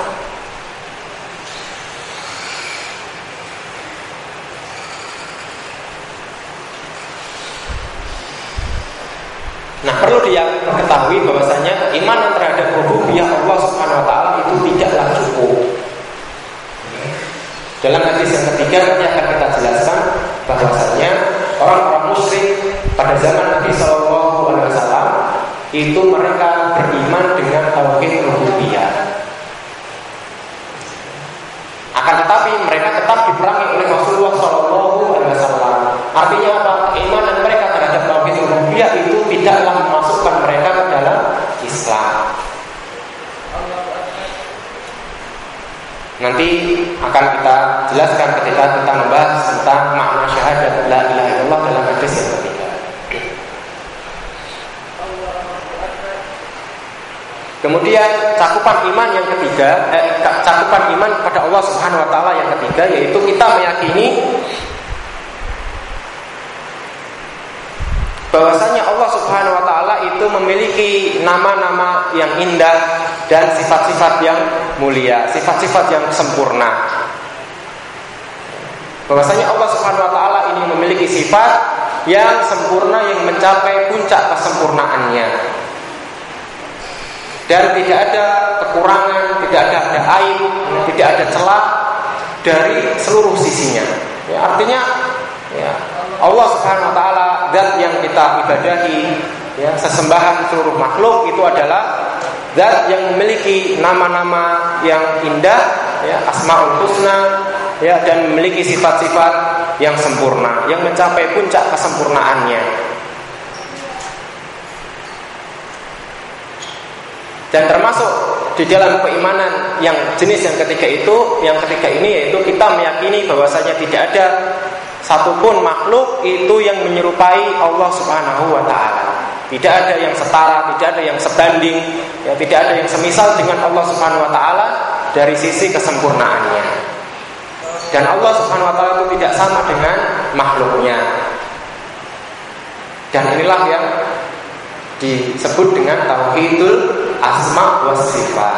Nah perlu dia ketahui bahwasanya iman yang terhadap rububiyah Allah Subhanahu Wa Taala itu tidaklah cukup. Dalam hadis yang ketiga nanti akan kita jelaskan bahwasanya orang-orang musyrik pada zaman Nabi Wasallam itu mereka beriman dengan tauhid rububiyah. Akan tetapi mereka tetap diperangi oleh Rasulullah Shallallahu Alaihi Wasallam. Artinya apa? Keimanan mereka terhadap tauhid rububiyah itu tidaklah memasukkan mereka ke dalam Islam. Nanti akan kita jelaskan ketika kita membahas tentang makna syahadat la ilaha illallah dalam hadis yang Kemudian cakupan iman yang ketiga, eh, cakupan iman kepada Allah Subhanahu wa taala yang ketiga yaitu kita meyakini bahwasanya Allah Subhanahu wa taala itu memiliki nama-nama yang indah dan sifat-sifat yang mulia, sifat-sifat yang sempurna. Bahwasanya Allah Subhanahu wa taala ini memiliki sifat yang sempurna yang mencapai puncak kesempurnaannya. Dan tidak ada kekurangan, tidak ada ada aib, tidak ada celah dari seluruh sisinya. Ya, artinya ya, Allah Subhanahu wa taala zat yang kita ibadahi ya sesembahan seluruh makhluk itu adalah zat yang memiliki nama-nama yang indah ya asmaul husna ya dan memiliki sifat-sifat yang sempurna yang mencapai puncak kesempurnaannya dan termasuk di dalam keimanan yang jenis yang ketiga itu yang ketiga ini yaitu kita meyakini bahwasanya tidak ada satupun makhluk itu yang menyerupai Allah Subhanahu wa taala. Tidak ada yang setara, tidak ada yang sebanding, ya tidak ada yang semisal dengan Allah Subhanahu wa taala dari sisi kesempurnaannya. Dan Allah Subhanahu wa taala itu tidak sama dengan makhluknya. Dan inilah yang disebut dengan tauhidul asma wa sifat.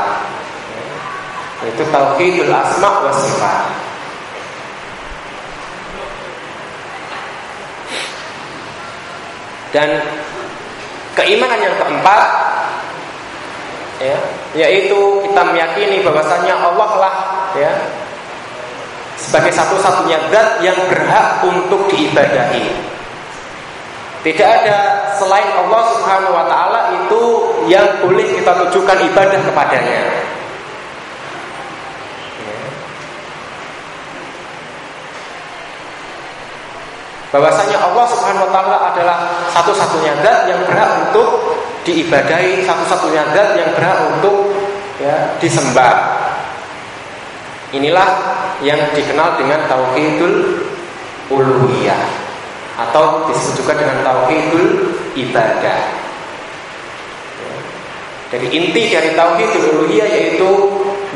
Itu tauhidul asma wa sifat. Dan keimanan yang keempat ya, yaitu kita meyakini bahwasanya Allah lah ya sebagai satu-satunya zat yang berhak untuk diibadahi. Tidak ada selain Allah Subhanahu wa taala itu yang boleh kita tujukan ibadah kepadanya. bahwasanya Allah Subhanahu wa taala adalah satu-satunya zat yang berhak untuk diibadahi, satu-satunya zat yang berhak untuk ya, disembah. Inilah yang dikenal dengan tauhidul uluhiyah atau disebut juga dengan tauhidul ibadah. Jadi inti dari tauhidul uluhiyah yaitu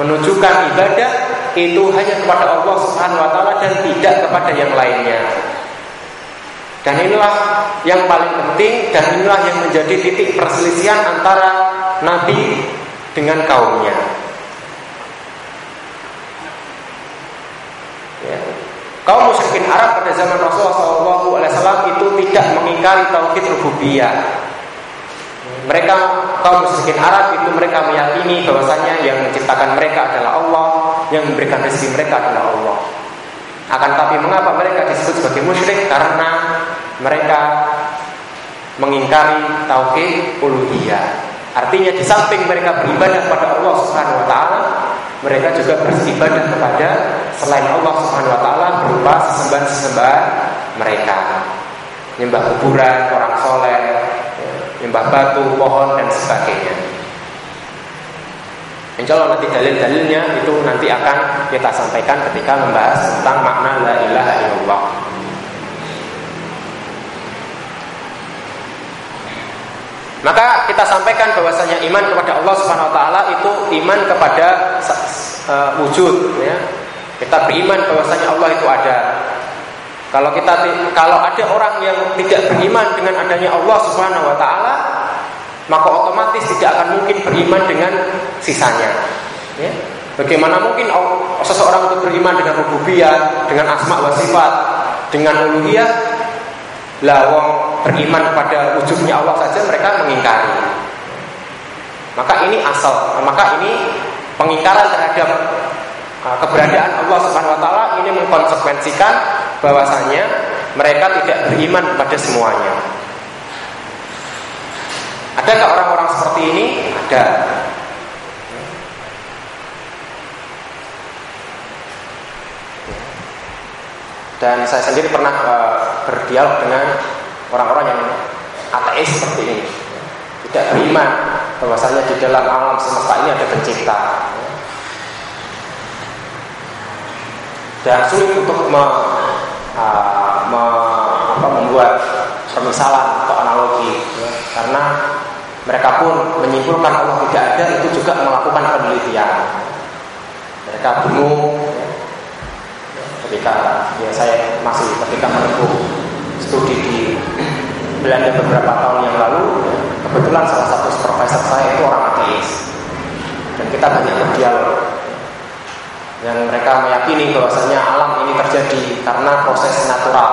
menunjukkan ibadah itu hanya kepada Allah Subhanahu wa taala dan tidak kepada yang lainnya. Dan inilah yang paling penting dan inilah yang menjadi titik perselisihan antara Nabi dengan kaumnya. Kaum musyrikin Arab pada zaman Rasulullah SAW itu tidak mengingkari tauhid rububiyah. Mereka kaum musyrikin Arab itu mereka meyakini bahwasanya yang menciptakan mereka adalah Allah, yang memberikan rezeki mereka adalah Allah. Akan tapi mengapa mereka disebut sebagai musyrik? Karena mereka mengingkari tauhid uluhiyah. Artinya di samping mereka beribadah kepada Allah Subhanahu wa taala, mereka juga beribadah kepada selain Allah Subhanahu wa taala berupa sesembahan-sesembahan mereka. Nyembah kuburan, orang soleh, nyembah batu, pohon dan sebagainya. Insya Allah nanti dalil-dalilnya itu nanti akan kita sampaikan ketika membahas tentang makna la ilaha illallah. Maka kita sampaikan bahwasanya iman kepada Allah Subhanahu wa taala itu iman kepada uh, wujud ya. Kita beriman bahwasanya Allah itu ada. Kalau kita kalau ada orang yang tidak beriman dengan adanya Allah Subhanahu wa taala, maka otomatis tidak akan mungkin beriman dengan sisanya. Ya. Bagaimana mungkin seseorang itu beriman dengan rububiyah, dengan asma wa sifat, dengan uluhiyah? Lah wong beriman kepada wujudnya Allah saja mereka mengingkari. Maka ini asal, maka ini pengingkaran terhadap uh, keberadaan Allah Subhanahu wa taala ini mengkonsekuensikan bahwasanya mereka tidak beriman kepada semuanya. Adakah orang-orang seperti ini? Ada. Dan saya sendiri pernah uh, berdialog dengan orang-orang yang ateis seperti ini, tidak beriman bahwasanya di dalam alam semesta ini ada pencipta. Dan sulit untuk me, uh, me, apa, membuat permisalan atau analogi, ya. karena mereka pun menyimpulkan Allah tidak ada itu juga melakukan penelitian. Mereka bingung, ketika ya saya masih ketika menempuh studi di Belanda beberapa tahun yang lalu kebetulan salah satu profesor saya itu orang ateis. Dan kita banyak berdialog. Yang mereka meyakini bahwasanya alam ini terjadi karena proses natural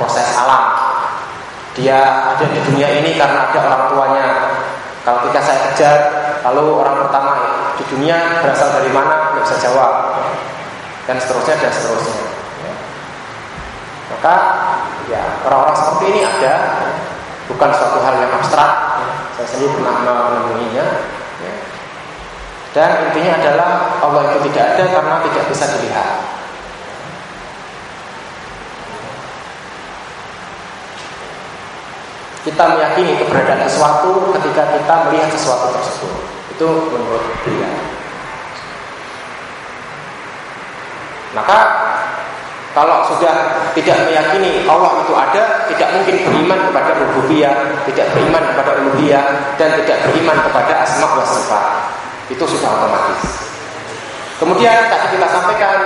proses alam. Dia ada di dunia ini karena ada orang tuanya. Kalau ketika saya kejar lalu orang pertama di dunia berasal dari mana? Nggak bisa jawab. Dan seterusnya dan seterusnya. Maka ya orang-orang seperti ini ada, bukan suatu hal yang abstrak. Saya sendiri pernah menemuinya. Ya. Dan intinya adalah Allah itu tidak ada karena tidak bisa dilihat. Kita meyakini keberadaan sesuatu ketika kita melihat sesuatu tersebut. Itu menurut beliau. Maka kalau sudah tidak meyakini Allah itu ada, tidak mungkin beriman kepada rububiyah, tidak beriman kepada uluhiyah, dan tidak beriman kepada asma wa sifat. Itu sudah otomatis. Kemudian tadi kita sampaikan,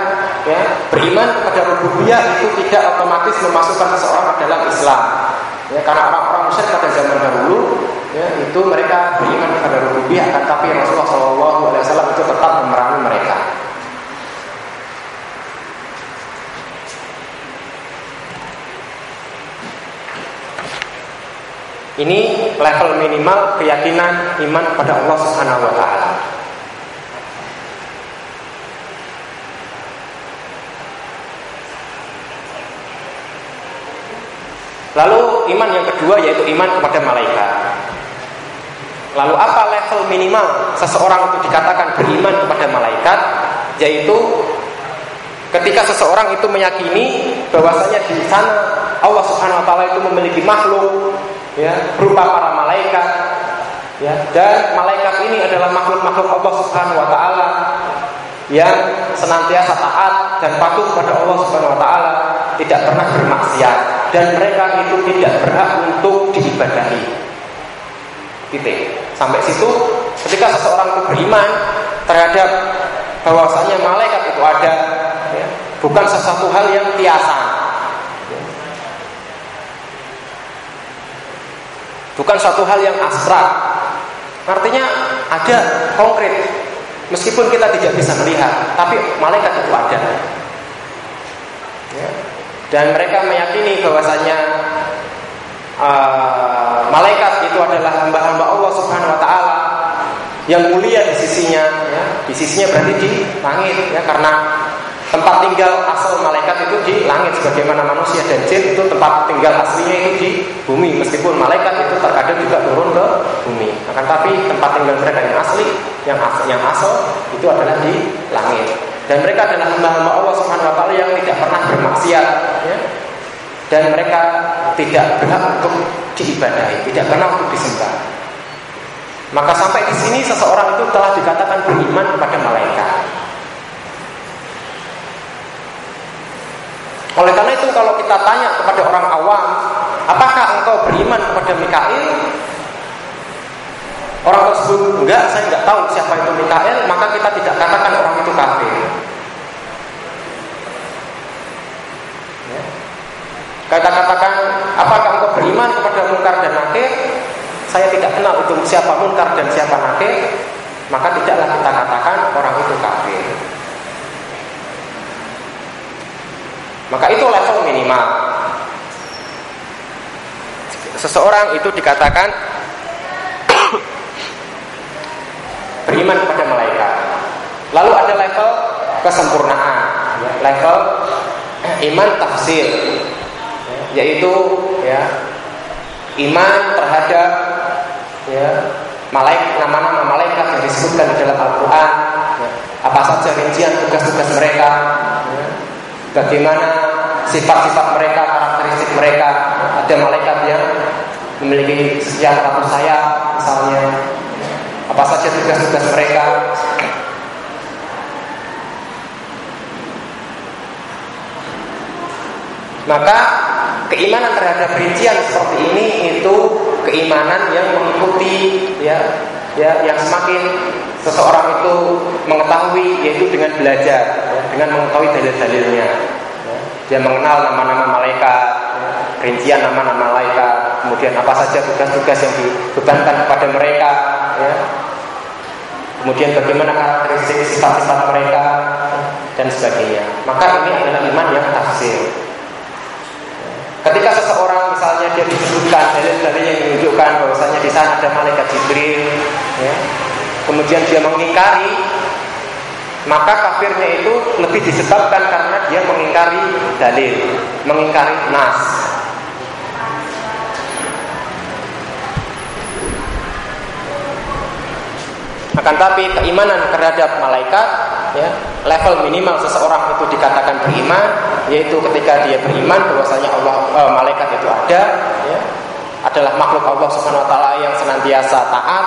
ya, beriman kepada rububiyah itu tidak otomatis memasukkan seseorang ke dalam Islam. Ya, karena orang-orang musyrik pada zaman dahulu, ya, itu mereka beriman kepada rububiyah, akan tapi Rasulullah SAW itu tetap memerangi mereka. Ini level minimal keyakinan iman kepada Allah Subhanahu wa taala. Lalu iman yang kedua yaitu iman kepada malaikat. Lalu apa level minimal seseorang itu dikatakan beriman kepada malaikat? Yaitu ketika seseorang itu meyakini bahwasanya di sana Allah Subhanahu wa taala itu memiliki makhluk ya berupa para malaikat ya dan malaikat ini adalah makhluk-makhluk Allah Subhanahu wa taala yang senantiasa taat dan patuh pada Allah Subhanahu wa taala, tidak pernah bermaksiat dan mereka itu tidak berhak untuk diibadahi. Titik. Sampai situ ketika seseorang itu beriman terhadap bahwasanya malaikat itu ada ya, bukan sesuatu hal yang biasa Bukan suatu hal yang abstrak. Artinya ada konkret. Meskipun kita tidak bisa melihat, tapi malaikat itu ada. Ya. Dan mereka meyakini bahwasanya uh, malaikat itu adalah hamba-hamba Allah Subhanahu wa taala yang mulia di sisinya ya. Di sisinya berarti di langit ya karena Tempat tinggal asal malaikat itu di langit sebagaimana manusia dan jin itu tempat tinggal aslinya itu di bumi meskipun malaikat itu terkadang juga turun ke bumi. Akan tapi tempat tinggal mereka yang asli, yang asal, yang asal itu adalah di langit. Dan mereka adalah hamba-hamba Allah Subhanahu yang tidak pernah bermaksiat ya. Dan mereka tidak berhak untuk diibadahi, tidak pernah untuk disembah. Maka sampai di sini seseorang itu telah dikatakan beriman kepada malaikat. Oleh karena itu kalau kita tanya kepada orang awam, apakah engkau beriman kepada Mikail? Orang tersebut enggak, saya enggak tahu siapa itu Mikail, maka kita tidak katakan orang itu kafir. Ya. Kita katakan, apakah engkau beriman kepada Mungkar dan Nakir? saya tidak kenal itu siapa munkar dan siapa nakir, maka tidaklah kita katakan orang itu kafir. Maka itu level minimal. Seseorang itu dikatakan beriman kepada malaikat. Lalu ada level kesempurnaan, level iman tafsir, yaitu ya iman terhadap ya malaikat nama-nama malaikat yang disebutkan di dalam Al-Quran apa saja rincian tugas-tugas mereka bagaimana sifat-sifat mereka karakteristik mereka ada malaikat yang memiliki sekian ratus sayap misalnya apa saja tugas-tugas mereka. Maka keimanan terhadap rincian seperti ini itu keimanan yang mengikuti ya ya yang semakin seseorang itu mengetahui yaitu dengan belajar dengan mengetahui dalil-dalilnya ya. dia mengenal nama-nama malaikat rincian nama-nama malaikat kemudian apa saja tugas-tugas yang dibebankan kepada mereka ya. kemudian bagaimana karakteristik sifat-sifat mereka dan sebagainya maka ini adalah iman yang tafsir Ketika seseorang misalnya dia disebutkan dalil-dalil yang menunjukkan bahwasanya di sana ada malaikat Jibril, ya, kemudian dia mengingkari, maka kafirnya itu lebih disebabkan karena dia mengingkari dalil, mengingkari nas. Akan tapi keimanan terhadap malaikat ya, level minimal seseorang itu dikatakan beriman yaitu ketika dia beriman bahwasanya Allah e, malaikat itu ada ya, adalah makhluk Allah Subhanahu wa taala yang senantiasa taat,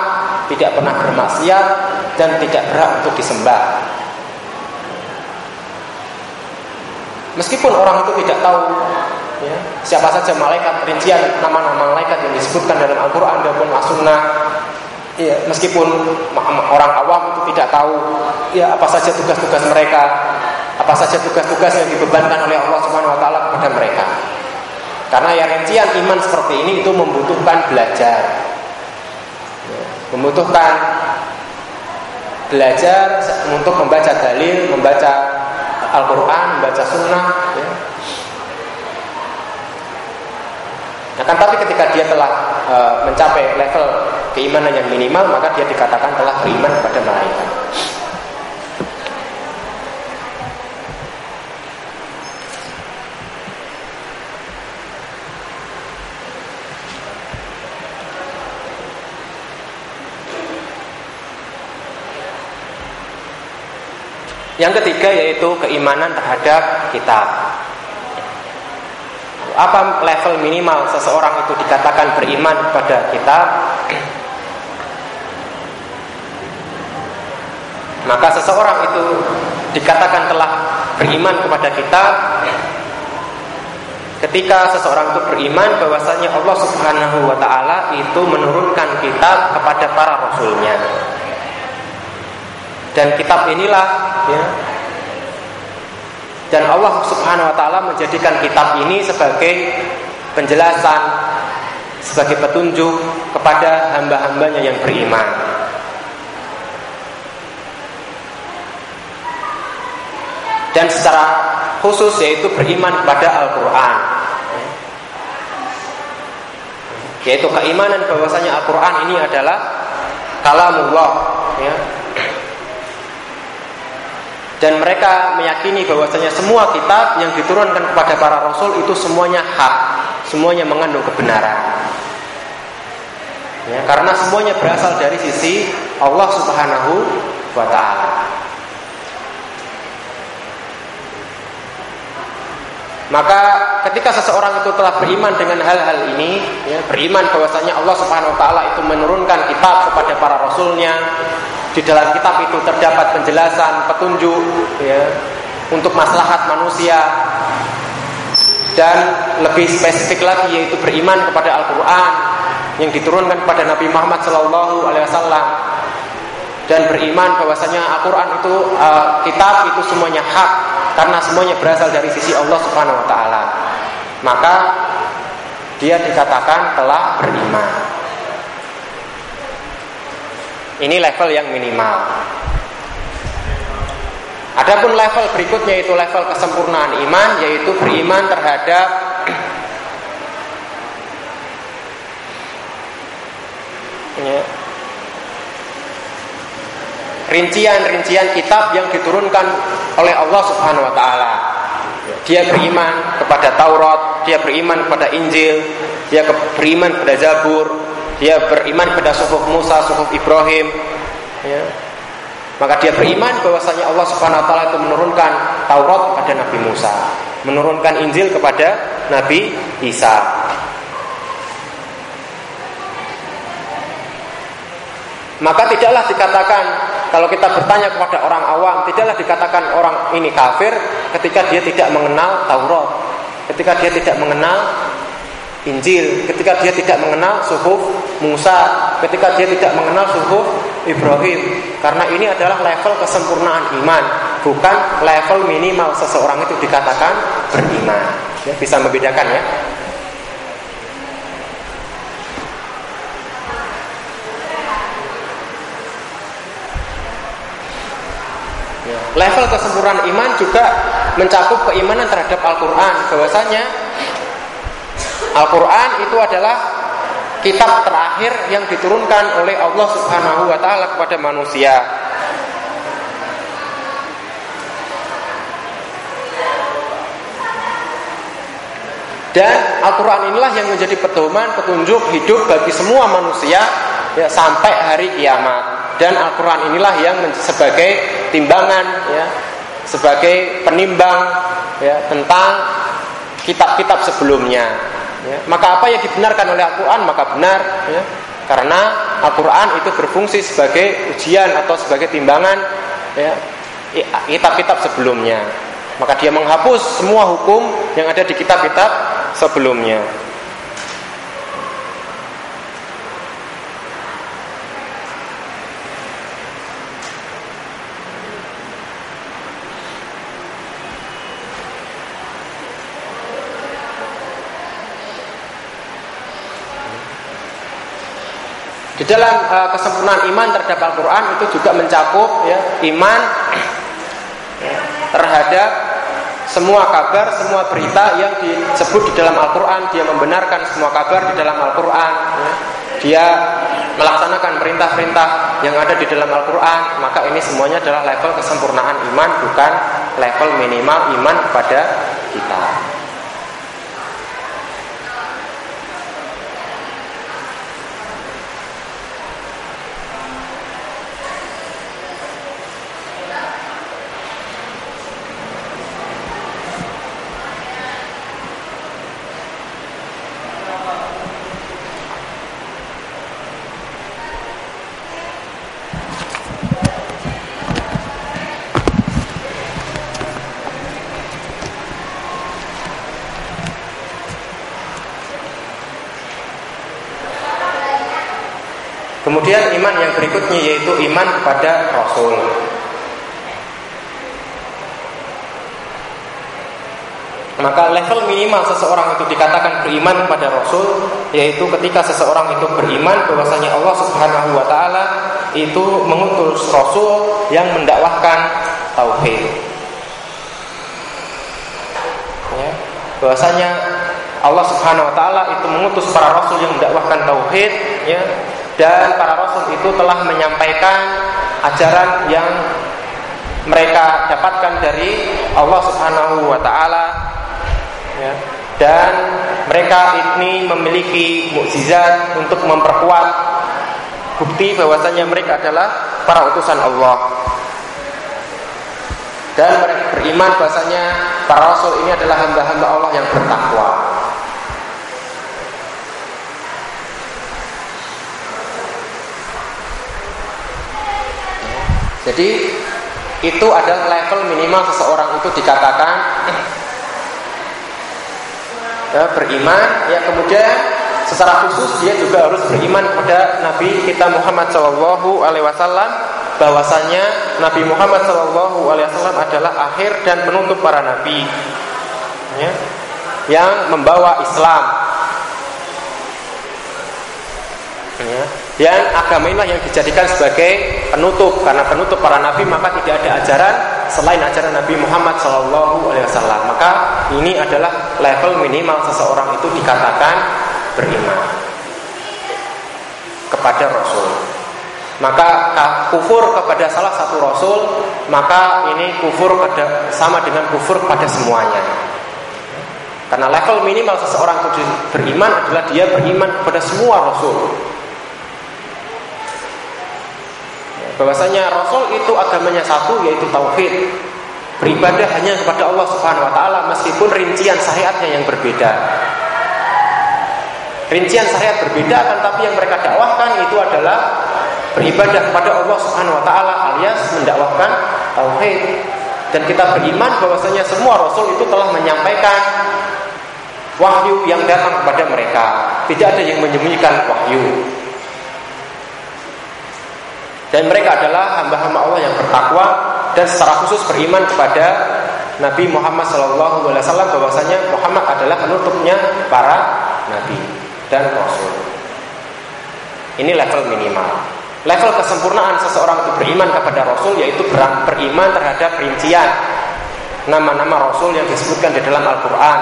tidak pernah bermaksiat dan tidak berhak untuk disembah. Meskipun orang itu tidak tahu ya, siapa saja malaikat rincian nama-nama malaikat yang disebutkan dalam Al-Qur'an maupun As-Sunnah Ya, meskipun orang awam itu tidak tahu ya apa saja tugas-tugas mereka, apa saja tugas-tugas yang dibebankan oleh Allah Subhanahu wa taala kepada mereka. Karena yang rincian iman seperti ini itu membutuhkan belajar. Ya, membutuhkan belajar untuk membaca dalil, membaca Al-Qur'an, membaca sunnah ya. Akan tapi ketika dia telah e, mencapai level keimanan yang minimal, maka dia dikatakan telah beriman kepada malaikat. Yang ketiga yaitu keimanan terhadap kitab apa level minimal seseorang itu dikatakan beriman kepada kita maka seseorang itu dikatakan telah beriman kepada kita ketika seseorang itu beriman bahwasanya Allah Subhanahu wa taala itu menurunkan kitab kepada para rasulnya. Dan kitab inilah ya dan Allah Subhanahu wa taala menjadikan kitab ini sebagai penjelasan sebagai petunjuk kepada hamba-hambanya yang beriman. Dan secara khusus yaitu beriman kepada Al-Qur'an. Yaitu keimanan bahwasanya Al-Qur'an ini adalah kalamullah ya, dan mereka meyakini bahwasanya semua kitab yang diturunkan kepada para rasul itu semuanya hak, semuanya mengandung kebenaran. Ya, karena semuanya berasal dari sisi Allah Subhanahu wa taala. Maka ketika seseorang itu telah beriman dengan hal-hal ini, ya, beriman bahwasanya Allah Subhanahu wa taala itu menurunkan kitab kepada para rasulnya, di dalam kitab itu terdapat penjelasan, petunjuk ya, untuk maslahat manusia dan lebih spesifik lagi yaitu beriman kepada Al-Qur'an yang diturunkan kepada Nabi Muhammad Shallallahu alaihi wasallam dan beriman bahwasanya Al-Qur'an itu uh, kitab itu semuanya hak karena semuanya berasal dari sisi Allah Subhanahu wa taala. Maka dia dikatakan telah beriman. Ini level yang minimal. Adapun level berikutnya itu level kesempurnaan iman yaitu beriman terhadap ya, rincian-rincian kitab yang diturunkan oleh Allah Subhanahu wa taala. Dia beriman kepada Taurat, dia beriman kepada Injil, dia beriman kepada Zabur, dia beriman kepada suhuf Musa, suhuf Ibrahim, ya. Maka dia beriman bahwasanya Allah Subhanahu wa taala itu menurunkan Taurat kepada Nabi Musa, menurunkan Injil kepada Nabi Isa. Maka tidaklah dikatakan kalau kita bertanya kepada orang awam, tidaklah dikatakan orang ini kafir ketika dia tidak mengenal Taurat, ketika dia tidak mengenal Injil, ketika dia tidak mengenal suhuf Musa, ketika dia tidak mengenal suhuf Ibrahim. Karena ini adalah level kesempurnaan iman, bukan level minimal seseorang itu dikatakan beriman. Ya, bisa membedakan ya. Level kesempurnaan iman juga mencakup keimanan terhadap Al-Quran. Bahwasanya Al-Quran itu adalah kitab terakhir yang diturunkan oleh Allah Subhanahu wa taala kepada manusia. Dan Al-Quran inilah yang menjadi pedoman, petunjuk hidup bagi semua manusia ya, sampai hari kiamat dan Al-Quran inilah yang sebagai timbangan ya sebagai penimbang ya tentang kitab-kitab sebelumnya ya. maka apa yang dibenarkan oleh Al-Quran maka benar ya. Karena Al-Quran itu berfungsi sebagai ujian atau sebagai timbangan ya kitab-kitab sebelumnya. Maka dia menghapus semua hukum yang ada di kitab-kitab sebelumnya Di dalam uh, kesempurnaan iman terhadap Al-Quran itu juga mencakup ya, iman terhadap semua kabar, semua berita yang disebut di dalam Al-Quran. Dia membenarkan semua kabar di dalam Al-Quran. Ya. Dia melaksanakan perintah-perintah yang ada di dalam Al-Quran. Maka ini semuanya adalah level kesempurnaan iman, bukan level minimal iman kepada kita. Kemudian iman yang berikutnya yaitu iman kepada Rasul. Maka level minimal seseorang itu dikatakan beriman kepada Rasul yaitu ketika seseorang itu beriman bahwasanya Allah Subhanahu wa taala itu mengutus Rasul yang mendakwahkan tauhid. Ya, bahwasanya Allah Subhanahu wa taala itu mengutus para rasul yang mendakwahkan tauhid ya dan para rasul itu telah menyampaikan ajaran yang mereka dapatkan dari Allah Subhanahu wa taala. Ya. dan mereka ini memiliki mukjizat untuk memperkuat bukti bahwasanya mereka adalah para utusan Allah. Dan mereka beriman bahwasanya para rasul ini adalah hamba-hamba Allah yang bertakwa Jadi itu adalah level minimal seseorang itu dikatakan ya, beriman. Ya kemudian secara khusus dia juga harus beriman kepada Nabi kita Muhammad Shallallahu Alaihi Wasallam bahwasanya Nabi Muhammad Shallallahu Alaihi Wasallam adalah akhir dan penutup para nabi ya, yang membawa Islam ya, Dan agama inilah yang dijadikan sebagai penutup karena penutup para nabi maka tidak ada ajaran selain ajaran Nabi Muhammad Shallallahu Alaihi Wasallam. Maka ini adalah level minimal seseorang itu dikatakan beriman kepada Rasul. Maka kufur kepada salah satu Rasul maka ini kufur pada sama dengan kufur pada semuanya. Karena level minimal seseorang itu beriman adalah dia beriman kepada semua Rasul. Bahwasanya Rasul itu agamanya satu yaitu tauhid. Beribadah hanya kepada Allah Subhanahu wa taala meskipun rincian syariatnya yang berbeda. Rincian syariat berbeda kan tapi yang mereka dakwahkan itu adalah beribadah kepada Allah Subhanahu wa taala alias mendakwahkan tauhid. Dan kita beriman bahwasanya semua rasul itu telah menyampaikan wahyu yang datang kepada mereka. Tidak ada yang menyembunyikan wahyu. Dan mereka adalah hamba-hamba Allah yang bertakwa dan secara khusus beriman kepada Nabi Muhammad SAW bahwasanya Muhammad adalah penutupnya para nabi dan rasul. Ini level minimal. Level kesempurnaan seseorang itu beriman kepada Rasul yaitu beriman terhadap rincian nama-nama Rasul yang disebutkan di dalam Al-Quran.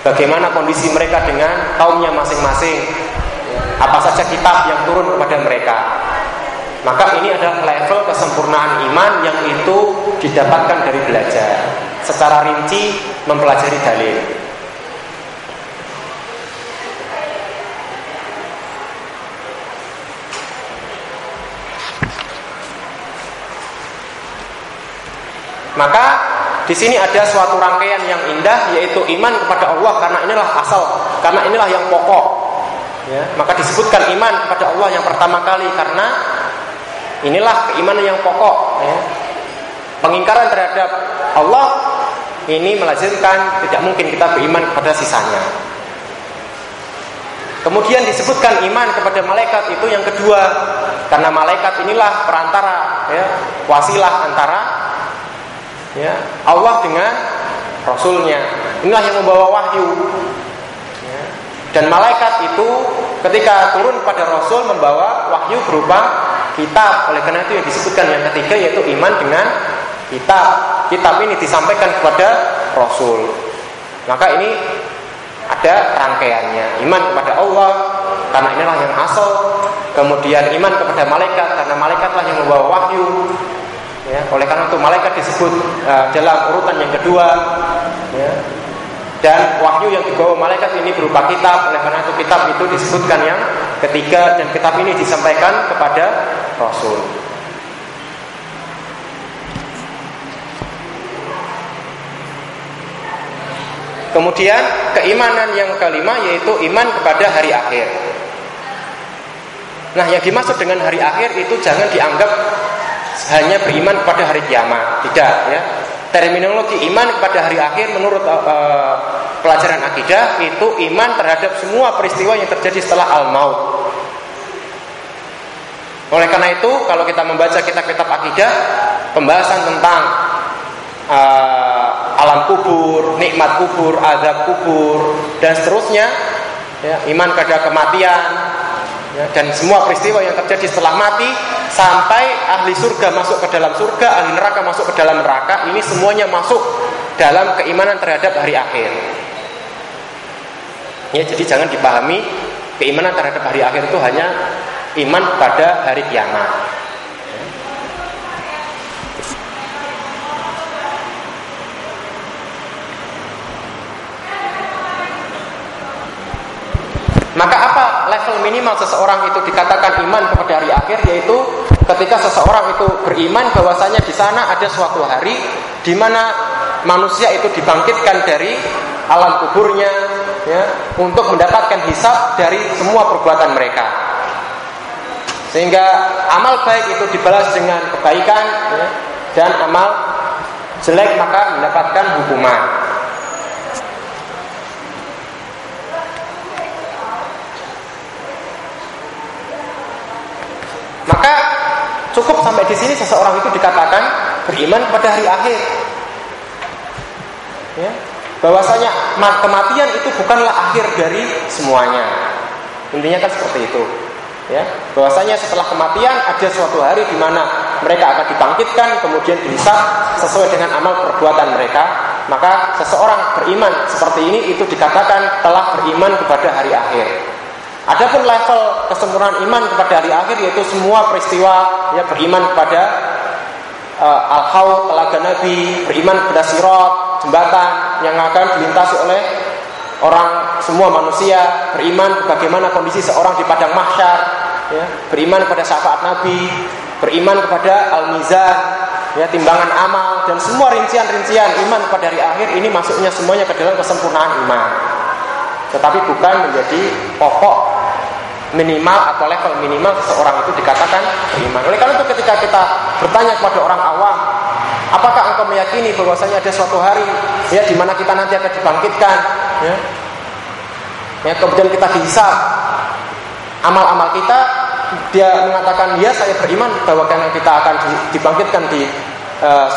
Bagaimana kondisi mereka dengan kaumnya masing-masing? Apa saja kitab yang turun kepada mereka? Maka ini adalah level kesempurnaan iman yang itu didapatkan dari belajar secara rinci mempelajari dalil. Maka di sini ada suatu rangkaian yang indah yaitu iman kepada Allah karena inilah asal, karena inilah yang pokok. Ya, maka disebutkan iman kepada Allah yang pertama kali karena Inilah keimanan yang pokok. Ya. Pengingkaran terhadap Allah ini melazimkan tidak mungkin kita beriman kepada sisanya. Kemudian disebutkan iman kepada malaikat itu yang kedua karena malaikat inilah perantara ya, wasilah antara ya, Allah dengan Rasulnya. Inilah yang membawa wahyu. Ya. Dan malaikat itu ketika turun pada Rasul membawa wahyu berupa kitab. Oleh karena itu yang disebutkan yang ketiga yaitu iman dengan kitab. Kitab ini disampaikan kepada Rasul. Maka ini ada rangkaiannya. Iman kepada Allah karena inilah yang asal. Kemudian iman kepada malaikat karena malaikatlah yang membawa wahyu. Ya, oleh karena itu malaikat disebut uh, dalam urutan yang kedua. Ya, dan wahyu yang dibawa malaikat ini berupa kitab. Oleh karena itu kitab itu disebutkan yang ketiga dan kitab ini disampaikan kepada rasul. Kemudian keimanan yang kelima yaitu iman kepada hari akhir. Nah, yang dimaksud dengan hari akhir itu jangan dianggap hanya beriman kepada hari kiamat, tidak ya terminologi iman kepada hari akhir menurut uh, pelajaran akidah itu iman terhadap semua peristiwa yang terjadi setelah al-maut. Oleh karena itu, kalau kita membaca kitab-kitab akidah, pembahasan tentang uh, alam kubur, nikmat kubur, azab kubur, dan seterusnya, ya, iman pada kematian, ya, dan semua peristiwa yang terjadi setelah mati sampai ahli surga masuk ke dalam surga, ahli neraka masuk ke dalam neraka, ini semuanya masuk dalam keimanan terhadap hari akhir. Ya, jadi jangan dipahami keimanan terhadap hari akhir itu hanya iman pada hari kiamat. Maka apa level minimal seseorang itu dikatakan iman kepada hari akhir yaitu ketika seseorang itu beriman bahwasanya di sana ada suatu hari di mana manusia itu dibangkitkan dari alam kuburnya ya, untuk mendapatkan hisab dari semua perbuatan mereka. Sehingga amal baik itu dibalas dengan kebaikan ya, dan amal jelek maka mendapatkan hukuman. Maka cukup sampai di sini seseorang itu dikatakan beriman pada hari akhir. Ya, bahwasanya kematian itu bukanlah akhir dari semuanya. Intinya kan seperti itu. ya bahwasanya setelah kematian ada suatu hari di mana mereka akan dibangkitkan kemudian dihisab sesuai dengan amal perbuatan mereka maka seseorang beriman seperti ini itu dikatakan telah beriman kepada hari akhir Adapun level kesempurnaan iman kepada hari akhir yaitu semua peristiwa ya beriman kepada uh, al-haud telaga nabi beriman kepada sirat jembatan yang akan dilintasi oleh orang semua manusia beriman bagaimana kondisi seorang di padang mahsyar ya, beriman kepada syafaat Nabi beriman kepada al-mizan ya timbangan amal dan semua rincian-rincian iman pada hari akhir ini masuknya semuanya ke dalam kesempurnaan iman. Tetapi bukan menjadi pokok minimal atau level minimal seorang itu dikatakan beriman. Oleh karena itu ketika kita bertanya kepada orang awam, apakah engkau meyakini bahwasanya ada suatu hari ya di mana kita nanti akan dibangkitkan, ya, ya kemudian kita dihisab amal-amal kita dia mengatakan ya saya beriman bahwa kita akan dibangkitkan di uh,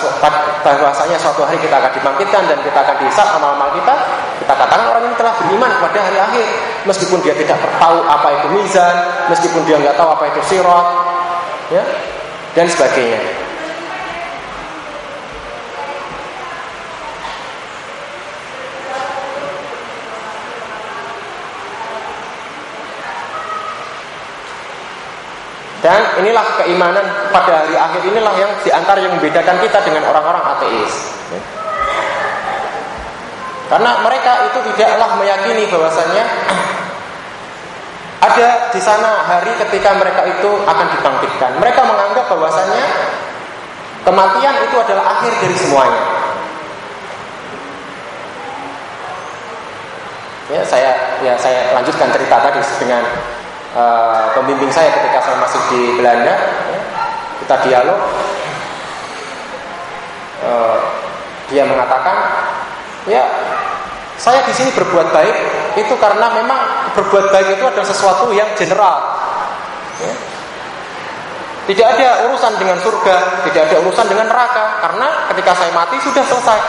bahwasanya suatu hari kita akan dibangkitkan dan kita akan dihisab amal-amal kita kita katakan orang ini telah beriman pada hari akhir meskipun dia tidak tahu apa itu mizan meskipun dia nggak tahu apa itu sirat ya dan sebagainya Dan inilah keimanan pada hari akhir inilah yang diantar yang membedakan kita dengan orang-orang ateis. Karena mereka itu tidaklah meyakini bahwasanya ada di sana hari ketika mereka itu akan dibangkitkan. Mereka menganggap bahwasanya kematian itu adalah akhir dari semuanya. Ya, saya ya saya lanjutkan cerita tadi dengan uh, pembimbing saya ketika saya masih di Belanda ya, kita dialog uh, dia mengatakan ya saya di sini berbuat baik itu karena memang berbuat baik itu adalah sesuatu yang general. Ya. tidak ada urusan dengan surga tidak ada urusan dengan neraka karena ketika saya mati sudah selesai.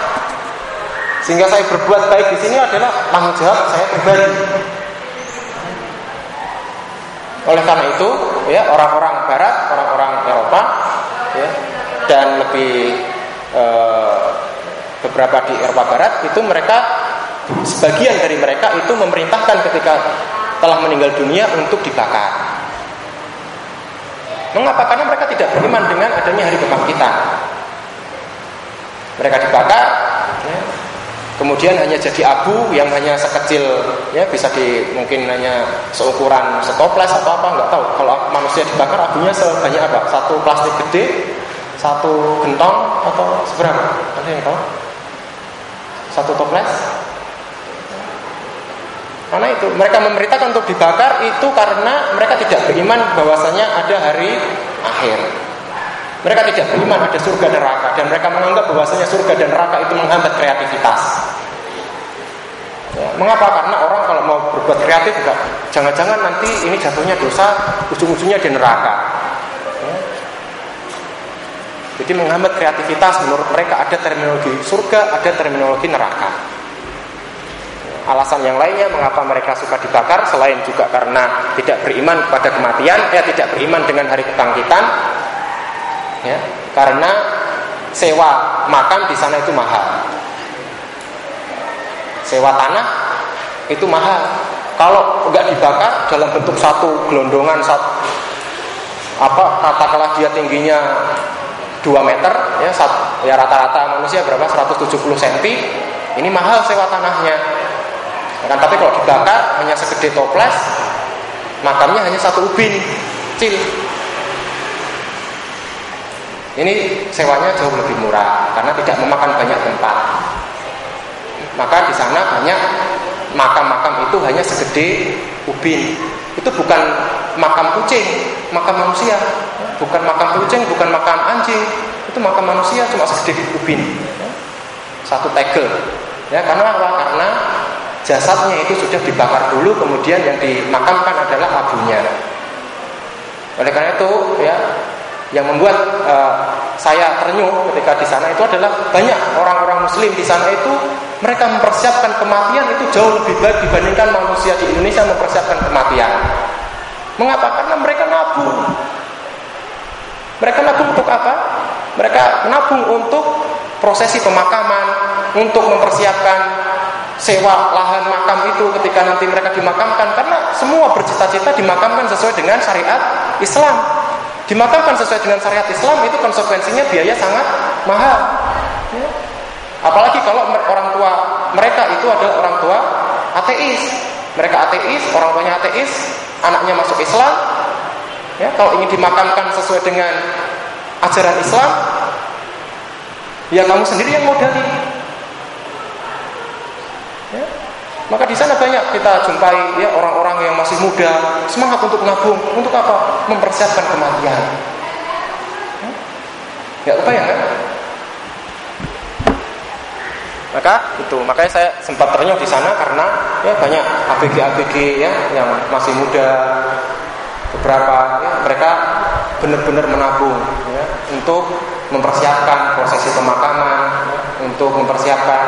Sehingga saya berbuat baik di sini adalah tanggung jawab saya pribadi. Oleh karena itu, ya orang-orang Barat, orang-orang Eropa, ya, dan lebih e, beberapa di Eropa Barat itu mereka sebagian dari mereka itu memerintahkan ketika telah meninggal dunia untuk dibakar. Mengapa? Karena mereka tidak beriman dengan adanya hari kebangkitan. Mereka dibakar, ya, kemudian hanya jadi abu yang hanya sekecil ya bisa di mungkin hanya seukuran setoples atau apa nggak tahu kalau manusia dibakar abunya sebanyak apa satu plastik gede satu gentong atau seberapa ada yang tahu satu toples karena itu mereka memerintahkan untuk dibakar itu karena mereka tidak beriman bahwasanya ada hari akhir mereka tidak beriman ada surga dan neraka dan mereka menganggap bahwasanya surga dan neraka itu menghambat kreativitas. Ya, mengapa? Karena orang kalau mau berbuat kreatif enggak jangan-jangan nanti ini jatuhnya dosa, ujung-ujungnya di neraka. Ya. Jadi menghambat kreativitas menurut mereka ada terminologi surga, ada terminologi neraka. Alasan yang lainnya mengapa mereka suka dibakar selain juga karena tidak beriman kepada kematian, eh tidak beriman dengan hari kebangkitan, ya karena sewa makam di sana itu mahal. Sewa tanah itu mahal. Kalau nggak dibakar dalam bentuk satu gelondongan satu apa katakanlah dia tingginya 2 meter ya satu, ya rata-rata manusia berapa? 170 cm ini mahal sewa tanahnya kan tapi kalau dibakar hanya segede toples makamnya hanya satu ubin kecil ini sewanya jauh lebih murah karena tidak memakan banyak tempat. Maka di sana banyak makam-makam itu hanya segede ubin. Itu bukan makam kucing, makam manusia. Bukan makam kucing, bukan makam anjing. Itu makam manusia cuma segede ubin. Satu tegel. Ya, karena apa? Karena jasadnya itu sudah dibakar dulu kemudian yang dimakamkan adalah abunya. Oleh karena itu, ya yang membuat uh, saya ternyuh ketika di sana itu adalah banyak orang-orang muslim di sana itu mereka mempersiapkan kematian itu jauh lebih baik dibandingkan manusia di Indonesia mempersiapkan kematian. Mengapa? Karena mereka nabung. Mereka nabung untuk apa? Mereka nabung untuk prosesi pemakaman, untuk mempersiapkan sewa lahan makam itu ketika nanti mereka dimakamkan karena semua bercita-cita dimakamkan sesuai dengan syariat Islam. Dimakamkan sesuai dengan syariat Islam itu konsekuensinya biaya sangat mahal. Ya. Apalagi kalau orang tua mereka itu adalah orang tua ateis. Mereka ateis, orang tuanya ateis, anaknya masuk Islam, ya, kalau ingin dimakamkan sesuai dengan ajaran Islam, ya kamu sendiri yang modali. Ya. Maka di sana banyak kita jumpai ya orang-orang yang masih muda semangat untuk nabung untuk apa? Mempersiapkan kematian. Ya, ya upaya kan? Maka itu, makanya saya sempat ternyuh di sana karena ya banyak ABG-ABG ya yang masih muda, beberapa ya, mereka benar-benar menabung ya, untuk mempersiapkan prosesi pemakaman, untuk mempersiapkan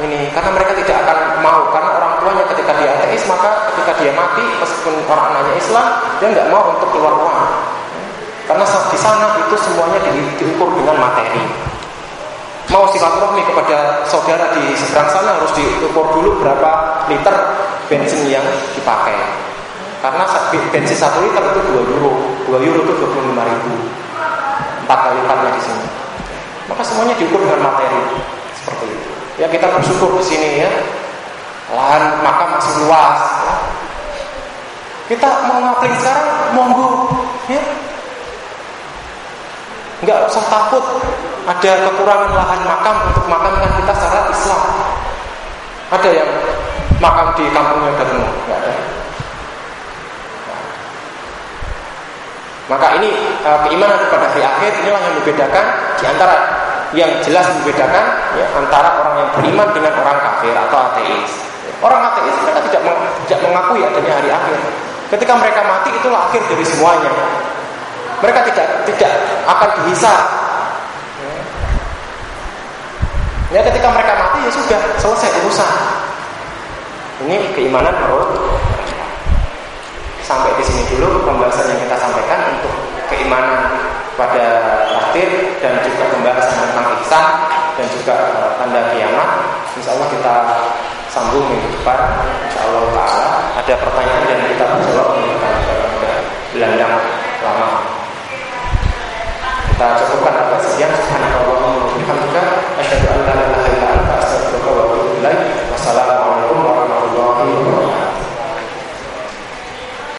ini karena mereka tidak akan mau karena orang tuanya ketika dia ateis maka ketika dia mati meskipun orang anaknya Islam dia nggak mau untuk keluar ya. karena di sana itu semuanya di, diukur dengan materi mau silaturahmi kepada saudara di seberang sana harus diukur dulu berapa liter bensin yang dipakai. Karena bensin satu liter itu 2 euro, 2 euro itu 25 ribu, empat kali lipatnya di sini. Maka semuanya diukur dengan materi seperti itu. Ya kita bersyukur di sini ya, lahan makam masih luas. Ya. Kita mau ngapling sekarang, monggo, ya, Enggak usah takut ada kekurangan lahan makam untuk makamkan kita secara Islam. Ada yang makam di kampungnya Darmo? Enggak ada. Maka ini uh, keimanan kepada hari akhir inilah yang membedakan di antara yang jelas membedakan ya, antara orang yang beriman dengan orang kafir atau ateis. Orang ateis mereka tidak tidak mengakui adanya hari akhir. Ketika mereka mati itulah akhir dari semuanya. Mereka tidak tidak akan dihisap. Ya ketika mereka mati ya sudah selesai urusan. Ini keimanan menurut Sampai di sini dulu pembahasan yang kita sampaikan untuk keimanan pada takdir dan juga pembahasan tentang ihsan dan juga eh, tanda kiamat. Insya Allah kita sambung minggu depan. Insya Allah ada pertanyaan dan kita jawab tentang belanda lama. Kita cukupkan apa sekian. Subhanallah.